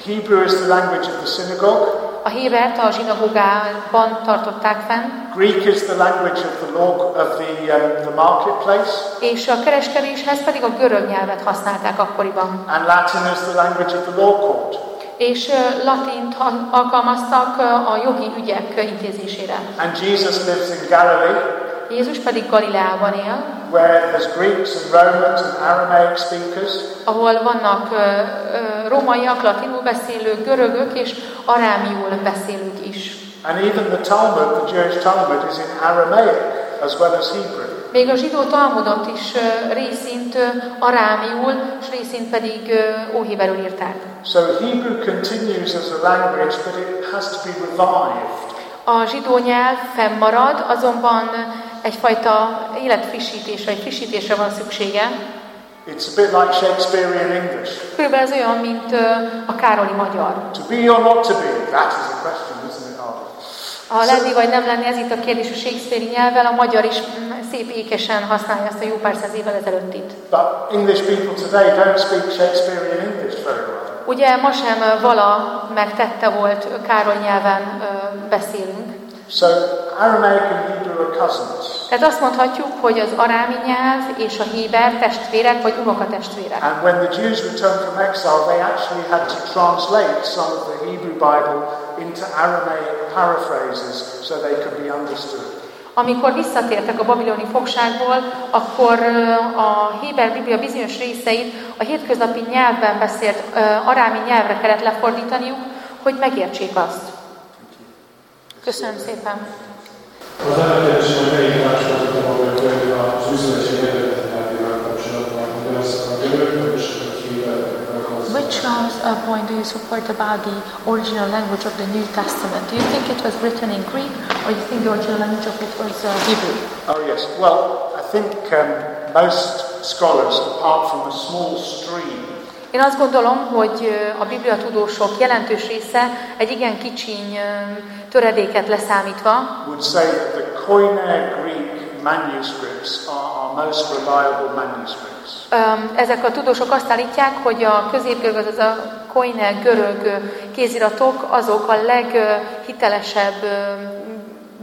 Hebrew is the language of the synagogue, a hébert a zsinagógában tartották fenn, Greek is the language of the law of the um, the marketplace, és a kereskedéshez pedig a görög nyelvet használták akkoriban. and Latin is the language of the law court. És latint alkalmaztak a jogi ügyek intézésére. And Jesus lives in Galilee, Jézus pedig Galileában él, where there's Greeks and Romans and Aramaic speakers, ahol vannak ö, ö, rómaiak, latinul beszélők, görögök és arámiul beszélők is. and even the Talmud, the Jewish Talmud, is in Aramaic as well as Hebrew. Még a zsidó Talmudot is részint arámiul, és részint pedig óhéberül írták. So Hebrew continues as a language, but it has to be revived. A zsidó nyelv fennmarad, azonban egyfajta életfrissítésre, egy frissítésre van szüksége. It's a bit like Shakespearean English. Körülbelül ez olyan, mint a Károli magyar. To be or not to be, that is a question, isn't it, Arthur? Ha lenni vagy nem lenni, ez itt a kérdés a Shakespeare nyelvvel, a magyar is mm, szép ékesen használja ezt a jó pár száz évvel ezelőtt itt. But English people today don't speak Shakespearean English very well. Ugye ma sem vala megtette volt, ö, Károly nyelven beszélünk. So Aramaic and Hebrew are cousins. Tehát azt mondhatjuk, hogy az arámi nyelv és a héber testvérek vagy unokatestvérek. And when the Jews returned from exile, they actually had to translate some of the Hebrew Bible into Aramaic paraphrases so they could be understood. Amikor visszatértek a babiloni fogságból, akkor a Héber Biblia bizonyos részeit a hétköznapi nyelvben beszélt arámi nyelvre kellett lefordítaniuk, hogy megértsék azt. Köszönöm szépen. Az elkezdés, hogy melyik másolatban volt hogy az üzleti eredetjátéval kapcsolatban, hogy az a görög és a. Which uh, point do you support about the original language of the New Testament? Do you think it was written in Greek or you think the original language of it was uh, Hebrew? Oh, yes. Well, I think um, most scholars, apart from a small stream, Én azt gondolom, hogy a Biblia tudósok jelentős része egy igen kicsiny töredéket leszámítva would say that the Koine Greek manuscripts are our most reliable manuscripts. Öm, Ezek a tudósok azt állítják, hogy a középgörög, azaz a koine görög kéziratok azok a leghitelesebb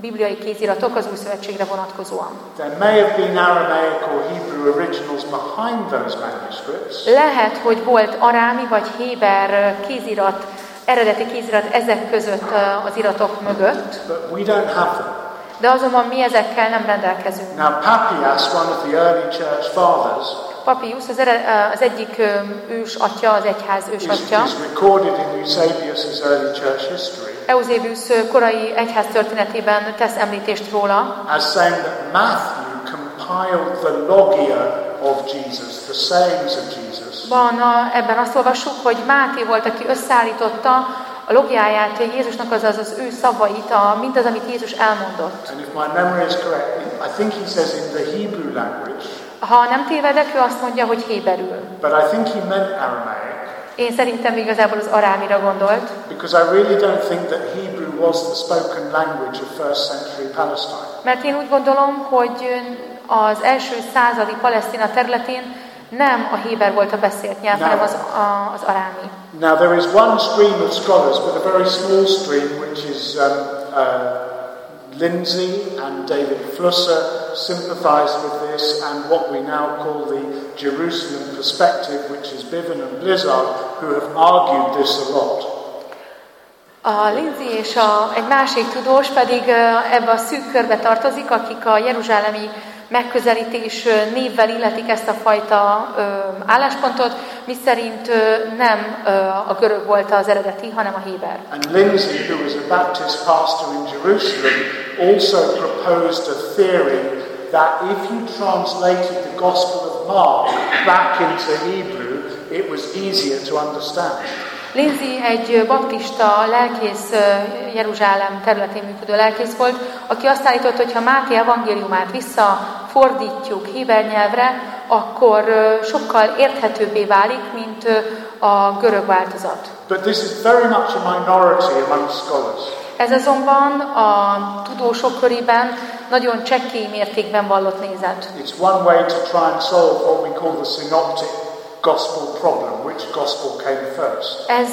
bibliai kéziratok az új szövetségre vonatkozóan. There may have been Aramaic or Hebrew originals behind those manuscripts, Lehet, hogy volt arámi vagy héber kézirat, eredeti kézirat ezek között az iratok mögött, but we don't have them. de azonban mi ezekkel nem rendelkezünk. Now, Papias, one of the early church fathers, Papius az, ered, az egyik ős atya, az egyház ős is, atya. is recorded in Eusebius' early church history Eusebius korai egyház történetében tesz említést róla, as saying that Matthew compiled the logia of Jesus, the sayings of Jesus, Van ebben azt olvassuk, hogy Máté volt, aki összeállította a logiáját Jézusnak, azaz az ő szavait, a, mindaz, amit Jézus elmondott. and if my memory is correct, I think he says in the Hebrew language, Ha nem tévedek, ő azt mondja, hogy héberül. but I think he meant Aramaic Én szerintem igazából az arámira gondolt, because I really don't think that Hebrew was the spoken language of first century Palestine. mert én úgy gondolom, hogy az első századi Palesztina területén nem a héber volt a beszélt nyelv, Nem. hanem az, a, az arámi. Now, there is one stream of scholars, but a very small stream, which is um, uh, Lindsay and David Flusser sympathize with this, and what we now call the Jerusalem perspective, which is Biven and Blizzard, who have argued this a lot. A Lindsay és a, egy másik tudós pedig ebbe a szűk körbe tartozik, akik a jeruzsálemi megközelítés névvel illetik ezt a fajta álláspontot, miszerint nem a görög volt az eredeti, hanem a héber. And Lindsay, who was a Baptist pastor in Jerusalem, also proposed a theory that if you translated the Gospel of Mark back into Hebrew, it was easier to understand. Lindsay egy baptista lelkész, Jeruzsálem területén működő lelkész volt, aki azt állította, hogy ha Máté evangéliumát visszafordítjuk héber nyelvre, akkor sokkal érthetőbbé válik, mint a görög változat. But this is very much a minority among scholars. Ez azonban a tudósok körében nagyon csekély mértékben vallott nézet. It's one way to try and solve what we call the synoptic gospel problem. Which gospel came first? Ez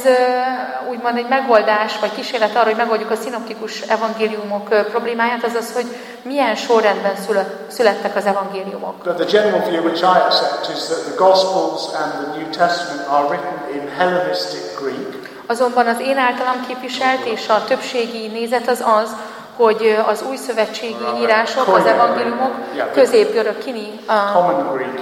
úgymond egy megoldás, vagy kísérlet arra, hogy megoldjuk a szinoptikus evangéliumok problémáját, azaz, hogy milyen sorrendben szület, születtek az evangéliumok. But the general view which I accept is that the Gospels and the New Testament are written in Hellenistic Greek, Azonban az én általam képviselt és a többségi nézet az az, hogy az új szövetségi írások, az evangéliumok középgörög kini, a,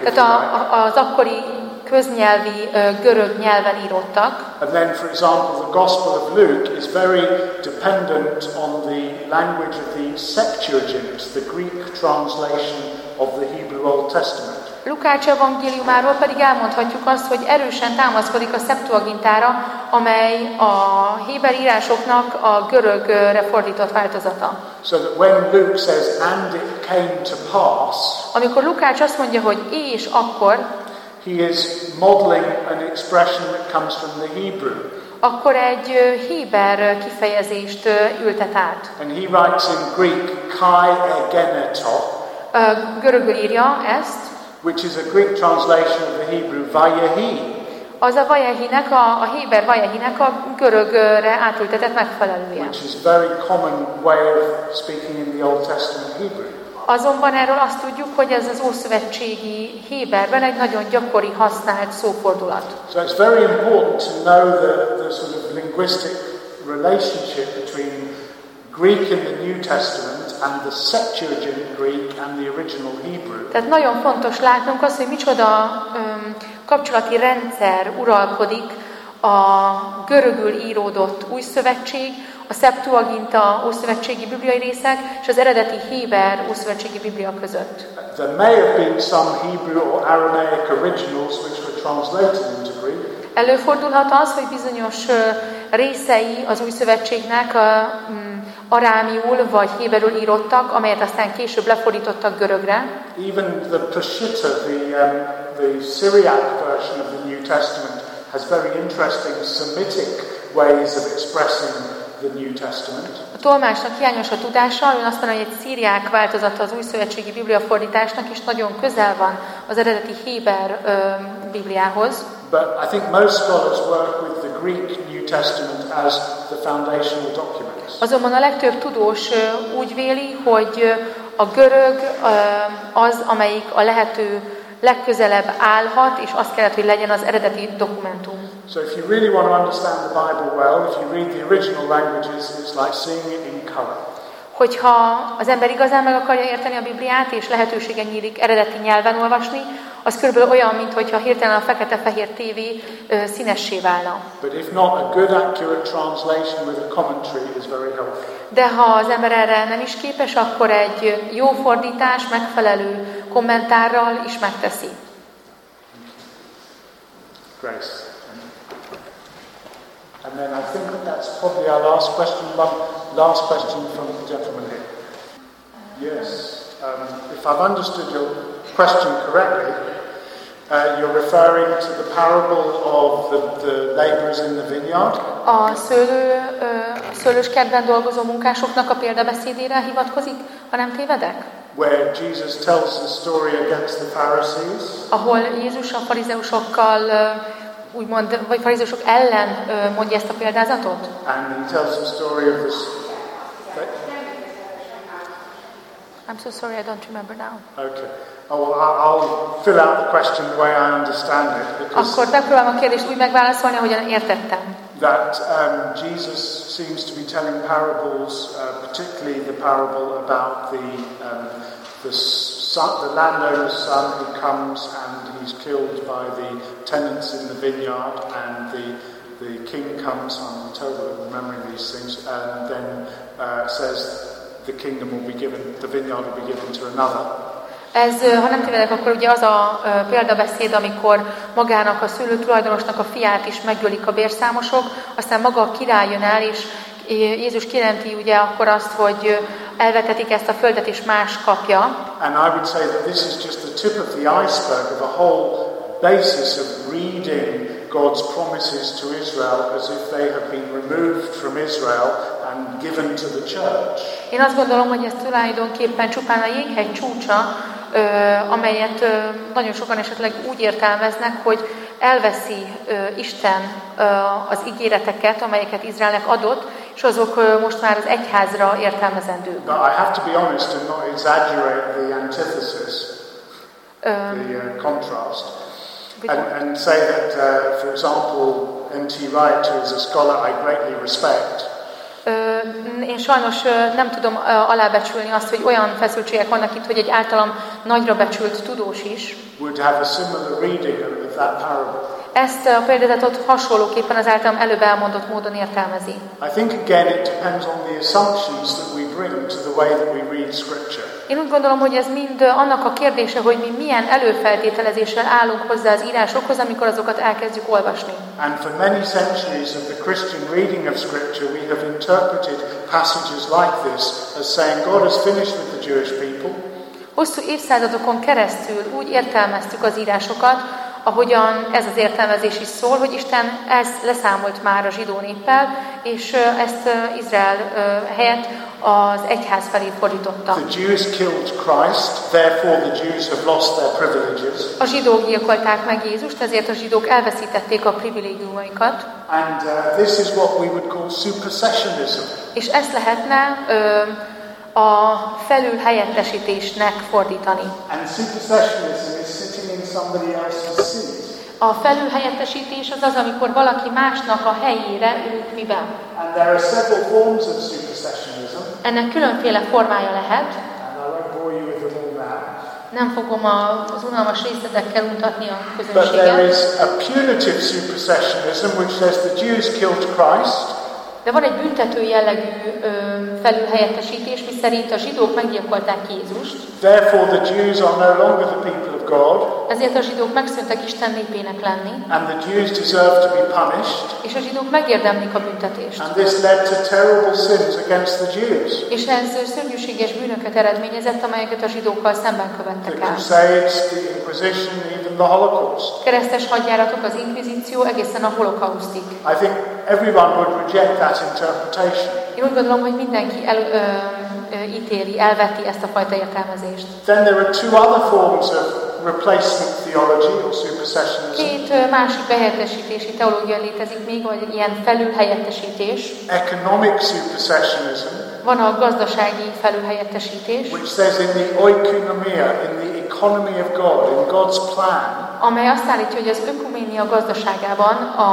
tehát a, a, az akkori köznyelvi görög nyelven írottak, And then, for example, the Gospel of Luke is very dependent on the language of the Septuagint, the Greek translation of the Hebrew Old Testament. Lukács evangéliumáról pedig elmondhatjuk azt, hogy erősen támaszkodik a Septuagintára, amely a héber írásoknak a görögre fordított változata. So that when Luke says, and it came to pass, Amikor Lukács azt mondja, hogy és akkor, he is modeling an expression that comes from the Hebrew. akkor egy héber kifejezést ültet át. And he writes in Greek, kai egeneto, Görögül írja ezt, which is a Greek translation of the Hebrew vayehi. az a vajehinek, a, a héber vajehinek a görögre átültetett megfelelője. which is a very common way of speaking in the Old Testament Hebrew. Azonban erről azt tudjuk, hogy ez az ószövetségi héberben egy nagyon gyakori használt szófordulat. So it's very important to know the, the sort of linguistic relationship between Greek in the New Testament and the Septuagint Greek and the original Hebrew. Tehát nagyon fontos látnunk azt, hogy micsoda öm, kapcsolati rendszer uralkodik a görögül íródott új szövetség, a Septuaginta ószövetségi bibliai részek és az eredeti héber ószövetségi biblia között. There may have been some Hebrew or Aramaic originals which were translated into Greek, Előfordulhat az, hogy bizonyos részei az új szövetségnek ö, mm, arámiul vagy héberül írottak, amelyet aztán később lefordítottak görögre. Even the Peshitta, the, um, the Syriac version of the New Testament, has very interesting Semitic ways of expressing the New Testament. A tolmásnak hiányos a tudása, ön azt mondja, hogy egy szíriák változata az új szövetségi bibliafordításnak, és nagyon közel van az eredeti héber ö, bibliához. But I think most scholars work with the Greek New Testament as the foundational documents. Azonban a legtöbb tudós úgy véli, hogy a görög az, amelyik a lehető legközelebb állhat, és azt kellett, hogy legyen az eredeti dokumentum. So if you really want to understand the Bible well, if you read the original languages, it's like seeing it in color. Hogyha az ember igazán meg akarja érteni a Bibliát, és lehetősége nyílik eredeti nyelven olvasni, az körülbelül olyan, mintha hirtelen a fekete-fehér tévé ö, színessé válna. But if not, a good, accurate translation with a commentary is very helpful. De ha az ember erre nem is képes, akkor egy jó fordítás megfelelő kommentárral is megteszi. Grace. And then I think that that's probably our last question. One last question from the gentleman here. Yes. Um, if I've understood your question correctly, uh, you're referring to the parable of the, the labourers in the vineyard. A szőlő, ö, szőlőskertben dolgozó munkásoknak a példabeszédére hivatkozik, ha nem tévedek? where Jesus tells the story against the Pharisees, Ahol Jézus a farizeusokkal, ö, úgymond, vagy farizeusok ellen mondja ezt a példázatot? and he tells the story of this. I'm so sorry, I don't remember now. Okay. Oh, well, I'll fill out the question the way I understand it, Akkor megpróbálom a kérdést úgy megválaszolni, ahogyan értettem. that um, Jesus seems to be telling parables, uh, particularly the parable about the um, the son, the landowner's son who comes and he's killed by the tenants in the vineyard, and the the king comes. I'm totally remembering these things, and then uh, says the kingdom will be given, the vineyard will be given to another. Ez, ö, ha nem tévedek, akkor ugye az a ö, példabeszéd, amikor magának a szülő tulajdonosnak a fiát is megölik a bérszámosok, aztán maga a király jön el, és ö, Jézus kijelenti ugye akkor azt, hogy elvetetik ezt a földet, és más kapja. And I would say that this is just the tip of the iceberg of a whole basis of reading God's promises to Israel as if they have been removed from Israel and given to the church. Én azt gondolom, hogy ez tulajdonképpen csupán a jéghegy csúcsa, ö, amelyet ö, nagyon sokan esetleg úgy értelmeznek, hogy elveszi ö, Isten ö, az ígéreteket, amelyeket Izraelnek adott, és azok most már az egyházra értelmezendők. But I have to be honest and not exaggerate the antithesis, Ö, the uh, contrast, and, and say that, uh, for example, N.T. Wright, who is a scholar I greatly respect, Én sajnos nem tudom alábecsülni azt, hogy olyan feszültségek vannak itt, hogy egy általam nagyra becsült tudós is would have a similar reading of that parable. Ezt a példázatot hasonlóképpen az általam előbb elmondott módon értelmezi. I think again it depends on the assumptions that we bring to the way that we read Scripture. Én úgy gondolom, hogy ez mind annak a kérdése, hogy mi milyen előfeltételezéssel állunk hozzá az írásokhoz, amikor azokat elkezdjük olvasni. And for many centuries of the Christian reading of Scripture, we have interpreted passages like this as saying God has finished with the Jewish people, Hosszú évszázadokon keresztül úgy értelmeztük az írásokat, ahogyan ez az értelmezés is szól, hogy Isten ez leszámolt már a zsidó néppel, és ezt Izrael helyett az egyház felé fordította. the Jews killed Christ, therefore the Jews have lost their privileges, A zsidók gyilkolták meg Jézust, ezért a zsidók elveszítették a privilégiumaikat, and uh, this is what we would call supersessionism. és ezt lehetne ö, a felül helyettesítésnek fordítani. And supersessionism is somebody else's seat. A felül helyettesítés az az, amikor valaki másnak a helyére ült miben. And there are several forms of supersessionism, Ennek különféle formája lehet, nem fogom a- az unalmas részletekkel untatni a But there közönséget, is a punitive supersessionism which says the Jews killed Christ, de van egy büntető jellegű ö, felülhelyettesítés, miszerint a zsidók meggyilkolták Jézust, therefore the Jews are no longer the people of God, ezért a zsidók megszűntek Isten népének lenni, and the Jews deserve to be punished. és a zsidók megérdemlik a büntetést. And this led to terrible sins against the Jews. És ez szörnyűséges bűnöket eredményezett, amelyeket a zsidókkal szemben The követtek el. Crusades, the Inquisition, even the Holocaust. Keresztes hadjáratok, az inkvizíció egészen a holokausztig. I think everyone would reject that interpretation. Én úgy gondolom, hogy mindenki el, ö, ítéli, elveti ezt a fajta értelmezést. Then there are two other forms of replacement theology or supersessionism. Két másik behelyettesítési teológia létezik még, vagy ilyen felülhelyettesítés. Economic supersessionism, Van a gazdasági felülhelyettesítés, which says in the oikonomia, in the economy of God, in God's plan, amely azt állítja, hogy az ökuménia gazdaságában, a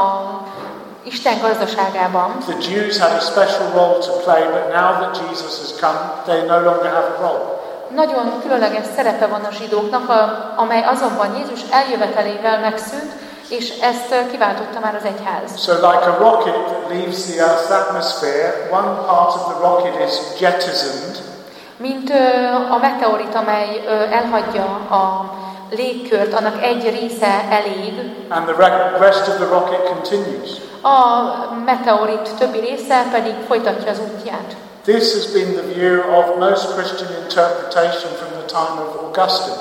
Isten gazdaságában the Jews had a special role to play, but now that Jesus has come, they no longer have a role. nagyon különleges szerepe van a zsidóknak, amely azonban Jézus eljövetelével megszűnt, és ezt kiváltotta már az egyház. So, like a rocket that leaves the Earth's atmosphere, one part of the rocket is jettisoned, Mint a meteorit, amely elhagyja a légkört, annak egy része elég, and the re- rest of the rocket continues. A meteorit többi része pedig folytatja az útját. This has been the view of most Christian interpretation from the time of Augustine.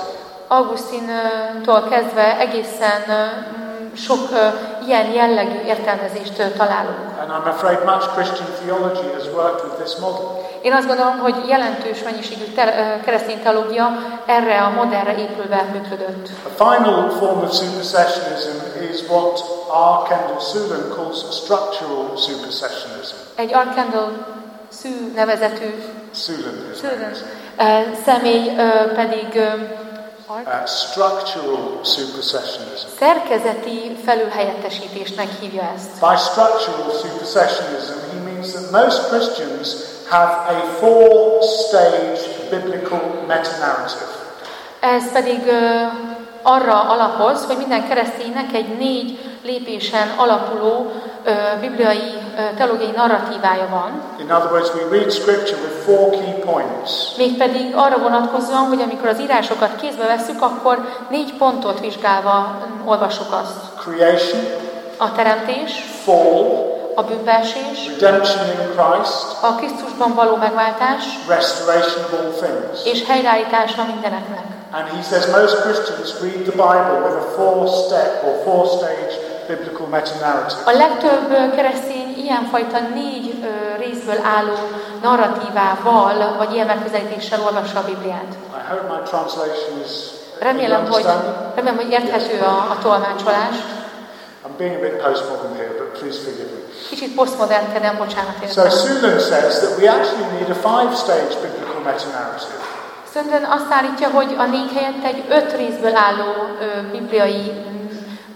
Augustintól kezdve egészen sok ö, ilyen jellegű értelmezést ö, találunk. And I'm afraid much Christian theology has worked with this model. Én azt gondolom, hogy jelentős mennyiségű te, keresztény teológia erre a modellre épülve működött. A final form of supersessionism is what R. Kendall Sulan calls structural supersessionism. Egy Arkandel Szű nevezetű Sulan Student, ö, személy ö, pedig ö, uh, structural supersessionism. szerkezeti felülhelyettesítésnek hívja ezt. By structural supersessionism, he means that most Christians have a four-stage biblical meta-narrative. Ez pedig ö, arra alapoz, hogy minden kereszténynek egy négy lépésen alapuló ö, bibliai ö, teológiai narratívája van, In other words, we read scripture with four key points. mégpedig arra vonatkozóan, hogy amikor az írásokat kézbe vesszük, akkor négy pontot vizsgálva olvassuk azt. Creation, A teremtés, fall, a bűnbeesés, redemption in Christ, a Krisztusban való megváltás restoration of all things. és helyreállítása mindeneknek. And he says most Christians read the Bible with a four-step or four-stage biblical meta-narrative. A legtöbb keresztény ilyenfajta négy részből álló narratívával, vagy ilyen megközelítéssel olvassa a Bibliát. I hope my translation is Remélem, hogy, remélem, hogy érthető a, a tolmácsolás. I'm being a bit postmodern here, but please forgive me. Kicsit posztmodernkedem, bocsánat So értem. Sulan says that we actually need a five-stage biblical meta-narrative. Szöndön azt állítja, hogy a négy helyett egy öt részből álló ö, bibliai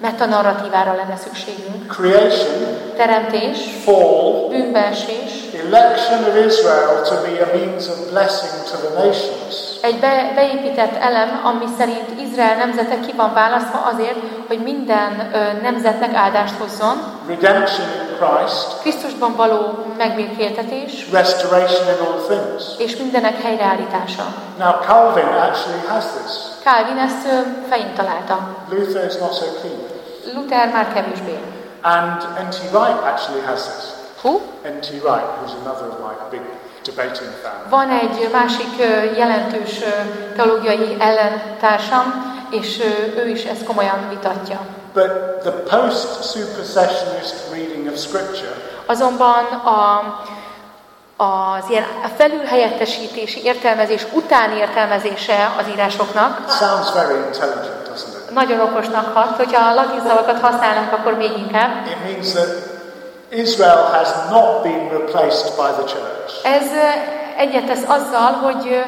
metanarratívára lenne szükségünk. Creation, Teremtés, fall, bűnbeesés, election of Israel to be a means of blessing to the nations. egy be, beépített elem, ami szerint Izrael nemzete ki van választva azért, hogy minden ö, nemzetnek áldást hozzon. Redemption in Christ, Krisztusban való megbékéltetés, restoration in all things. és mindenek helyreállítása. Now, Calvin actually has this. Calvin ezt ö, fején találta. Luther is not so keen. Luther már kevésbé. And N.T. Wright actually has this. Hú? N.T. Wright, who's another my big debating fans. Van egy másik jelentős teológiai ellentársam, és ő is ezt komolyan vitatja. But the post-supersessionist reading of Scripture Azonban a, az ilyen felülhelyettesítési értelmezés utáni értelmezése az írásoknak sounds very intelligent? Nagyon okosnak hat, hogyha a latin szavakat használnak, akkor még inkább. It means that Israel has not been replaced by the church. Ez ö, egyetesz azzal, hogy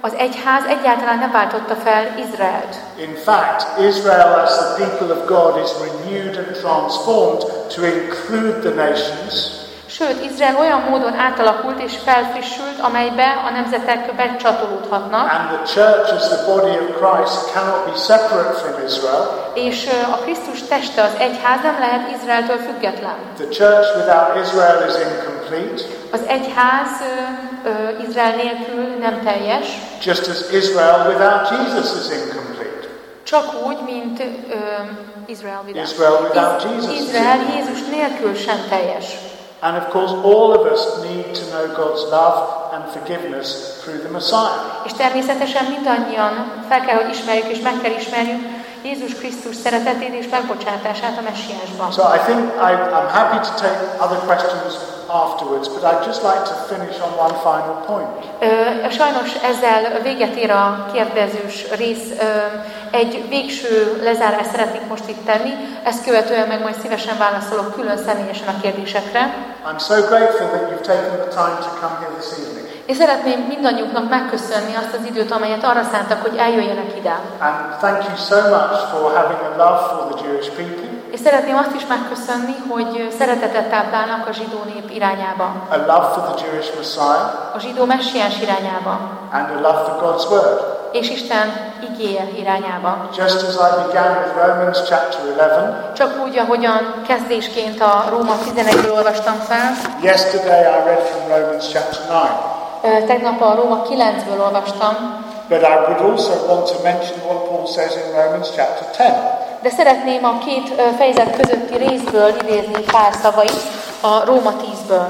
az egyház egyáltalán nem váltotta fel Izraelt. In fact, Israel as the people of God is renewed and transformed to include the nations Sőt, Izrael olyan módon átalakult és felfrissült, amelybe a nemzetek becsatolódhatnak, And the church, as the body of Christ, cannot be separate from Israel. és a Krisztus teste, az egyház nem lehet Izraeltől független. The church without Israel is incomplete, Az egyház ö, ö, Izrael nélkül nem teljes, just as Israel without Jesus is incomplete. csak úgy, mint ö, Izrael without. Israel without Iz- Jesus. Izrael Jézus nélkül sem teljes. And of course, all of us need to know God's love and forgiveness through the Messiah. És természetesen mindannyian fel kell, hogy ismerjük, és meg kell ismerjük Jézus Krisztus szeretetét és megbocsátását a messiásban. So I think I, I'm happy to take other questions afterwards, but I'd just like to finish on one final point. Ö, sajnos ezzel véget ér a kérdezős rész. Ö, egy végső lezárást szeretnék most itt tenni, ezt követően meg majd szívesen válaszolok külön személyesen a kérdésekre. I'm so grateful that you've taken the time to come here this evening. Én szeretném mindannyiuknak megköszönni azt az időt, amelyet arra szántak, hogy eljöjjenek ide. And thank you so much for having a love for the Jewish people, És szeretném azt is megköszönni, hogy szeretetet táplálnak a zsidó nép irányába, a love for the Jewish Messiah, a zsidó messiás irányába, and a love for God's Word. és Isten igéje irányába. Just as I began with Romans chapter 11, Csak úgy, ahogyan kezdésként a Róma 11-ből olvastam fel, yesterday I read from Romans chapter 9. ö, tegnap a Róma 9-ből olvastam, But I would also want to mention what Paul says in Romans chapter 10. de szeretném a két fejezet közötti részből idézni pár szavait a Róma 10-ből.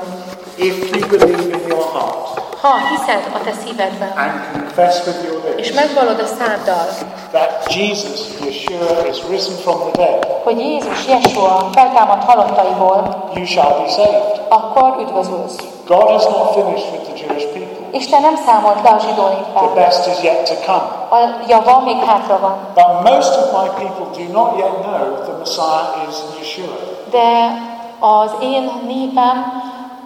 If you believe in your heart Ha hiszed a te szívedben, and confess with your és lips megvallod a száddal, that Jesus, Yeshua, is risen from the dead, hogy Jézus Jesua feltámadt halottaiból, you shall be saved. akkor üdvözülsz. God has not finished with the Jewish people. Isten nem számolt le a zsidó The best is yet to come. A java még hátra van. But most of my people do not yet know the Messiah is Yeshua. De az én népem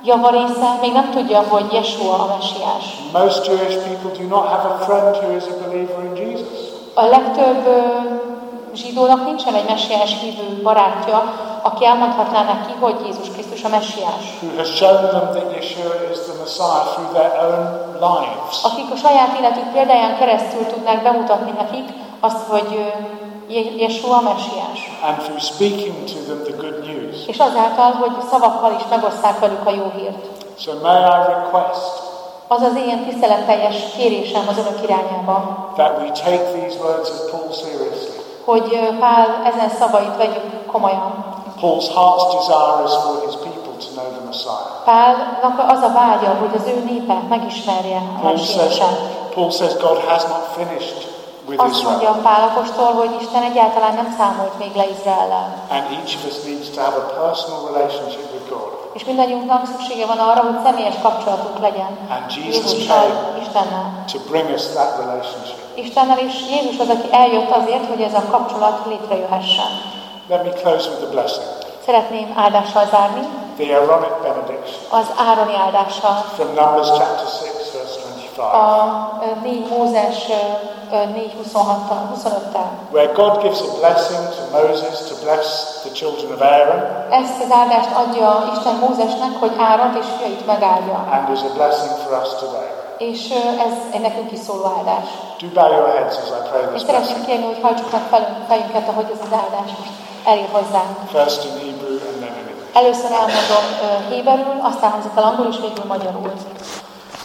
javarésze még nem tudja, hogy Jesua a messiás. Most Jewish people do not have a friend who is a believer in Jesus. A legtöbb zsidónak nincsen egy messiás hívő barátja, aki elmondhatná neki, hogy Jézus Krisztus a messiás. who has shown them that Yeshua is the Messiah through their own lives. Akik a saját életük példáján keresztül tudnák bemutatni nekik azt, hogy Jeshua a messiás. And through speaking to them the good news. És azáltal, hogy szavakkal is megoszták velük a jó hírt. So may I request Az az én tiszteletteljes kérésem az önök irányába, that we take these words of Paul seriously. hogy Pál ezen szavait vegyük komolyan. Paul's heart's desire is for his people to know the Messiah. Pálnak az a vágya, hogy az ő népe megismerje a Paul says. Paul says God has not finished with Azt mondja Israel. Pál apostol, hogy Isten egyáltalán nem számolt még le Izraellel. And each of us needs to have a personal relationship with God. És mindannyiunknak szüksége van arra, hogy személyes kapcsolatunk legyen And Jesus Jézussal, Istennel. to bring us that relationship. Istennel és Jézus az, aki eljött azért, hogy ez a kapcsolat létrejöhessen. Let me close with a blessing. Szeretném áldással zárni, The Aaronic benediction az Ároni áldással. from Numbers chapter 6, verse 25. A ö, 4 Mózes 4.26-25-tel. where God gives a blessing to Moses to bless the children of Aaron Ezt az áldást adja Isten Mózesnek, hogy Áront és fiait megáldja. and is a blessing for us today. És ez egy nekünk is szóló áldás. Do bow your heads as I pray És this szeretném blessing, kérni, hogy hajtsuk meg fejünket, ahogy ez az áldás most elér hozzánk. first in Hebrew and then in English. Először elmondom héberül, aztán hangzik el angolul, és végül magyarul.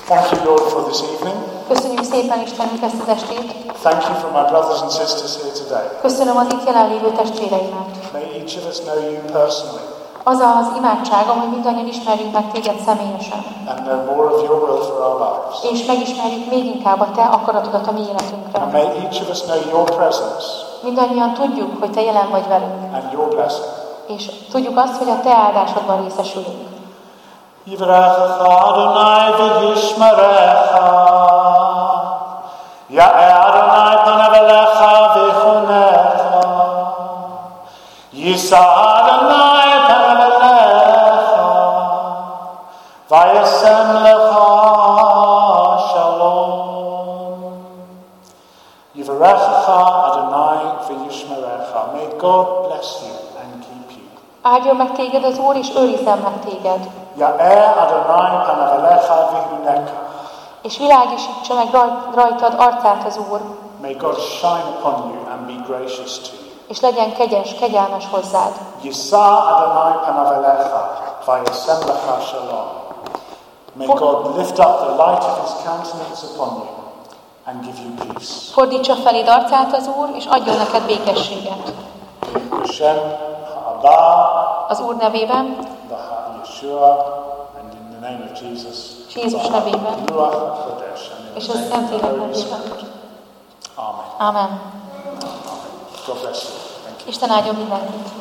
Thank you, Lord, for this evening. Köszönjük szépen Istenünk ezt az estét. Thank you for my brothers and sisters here today. Köszönöm az itt jelenlévő testvéreimet. May each of us know you personally Az az imádságom, hogy mindannyian ismerjünk meg téged személyesen. and know more of your will for our lives. És megismerjük még inkább a te akaratodat a mi And életünkre. may each of us know your presence Mindannyian tudjuk, hogy te jelen vagy velünk. and your blessing. És tudjuk azt, hogy a te áldásodban részesülünk. יברכך אדוני וישמרך. יאה אדוני פניו אליך ויחונך. יישא אדוני פניו אליך וישם לך שלום. יברכך אדוני וישמרך. May God Áldjon meg téged az Úr, és őrizzen meg téged. Ya'er Adonai panav elecha vihuneka. És világosítsa meg rajtad arcát az Úr. May God shine upon you and be gracious to you. És legyen kegyes, kegyelmes hozzád. Yisá Adonai panav elecha, shalom. May God lift up the light of his countenance upon you and give you peace. Fordítsa feléd arcát az Úr, és adjon neked békességet. Köszönöm ha'aba, Az Úr nevében, v'ha Yeshua, and in the name of Jesus, Jézus nevében, Ruach Kodesh, and in és the a name of Szentlélek nevében. Amen. Amen. God bless you. Thank you. Isten áldjon mindenkit.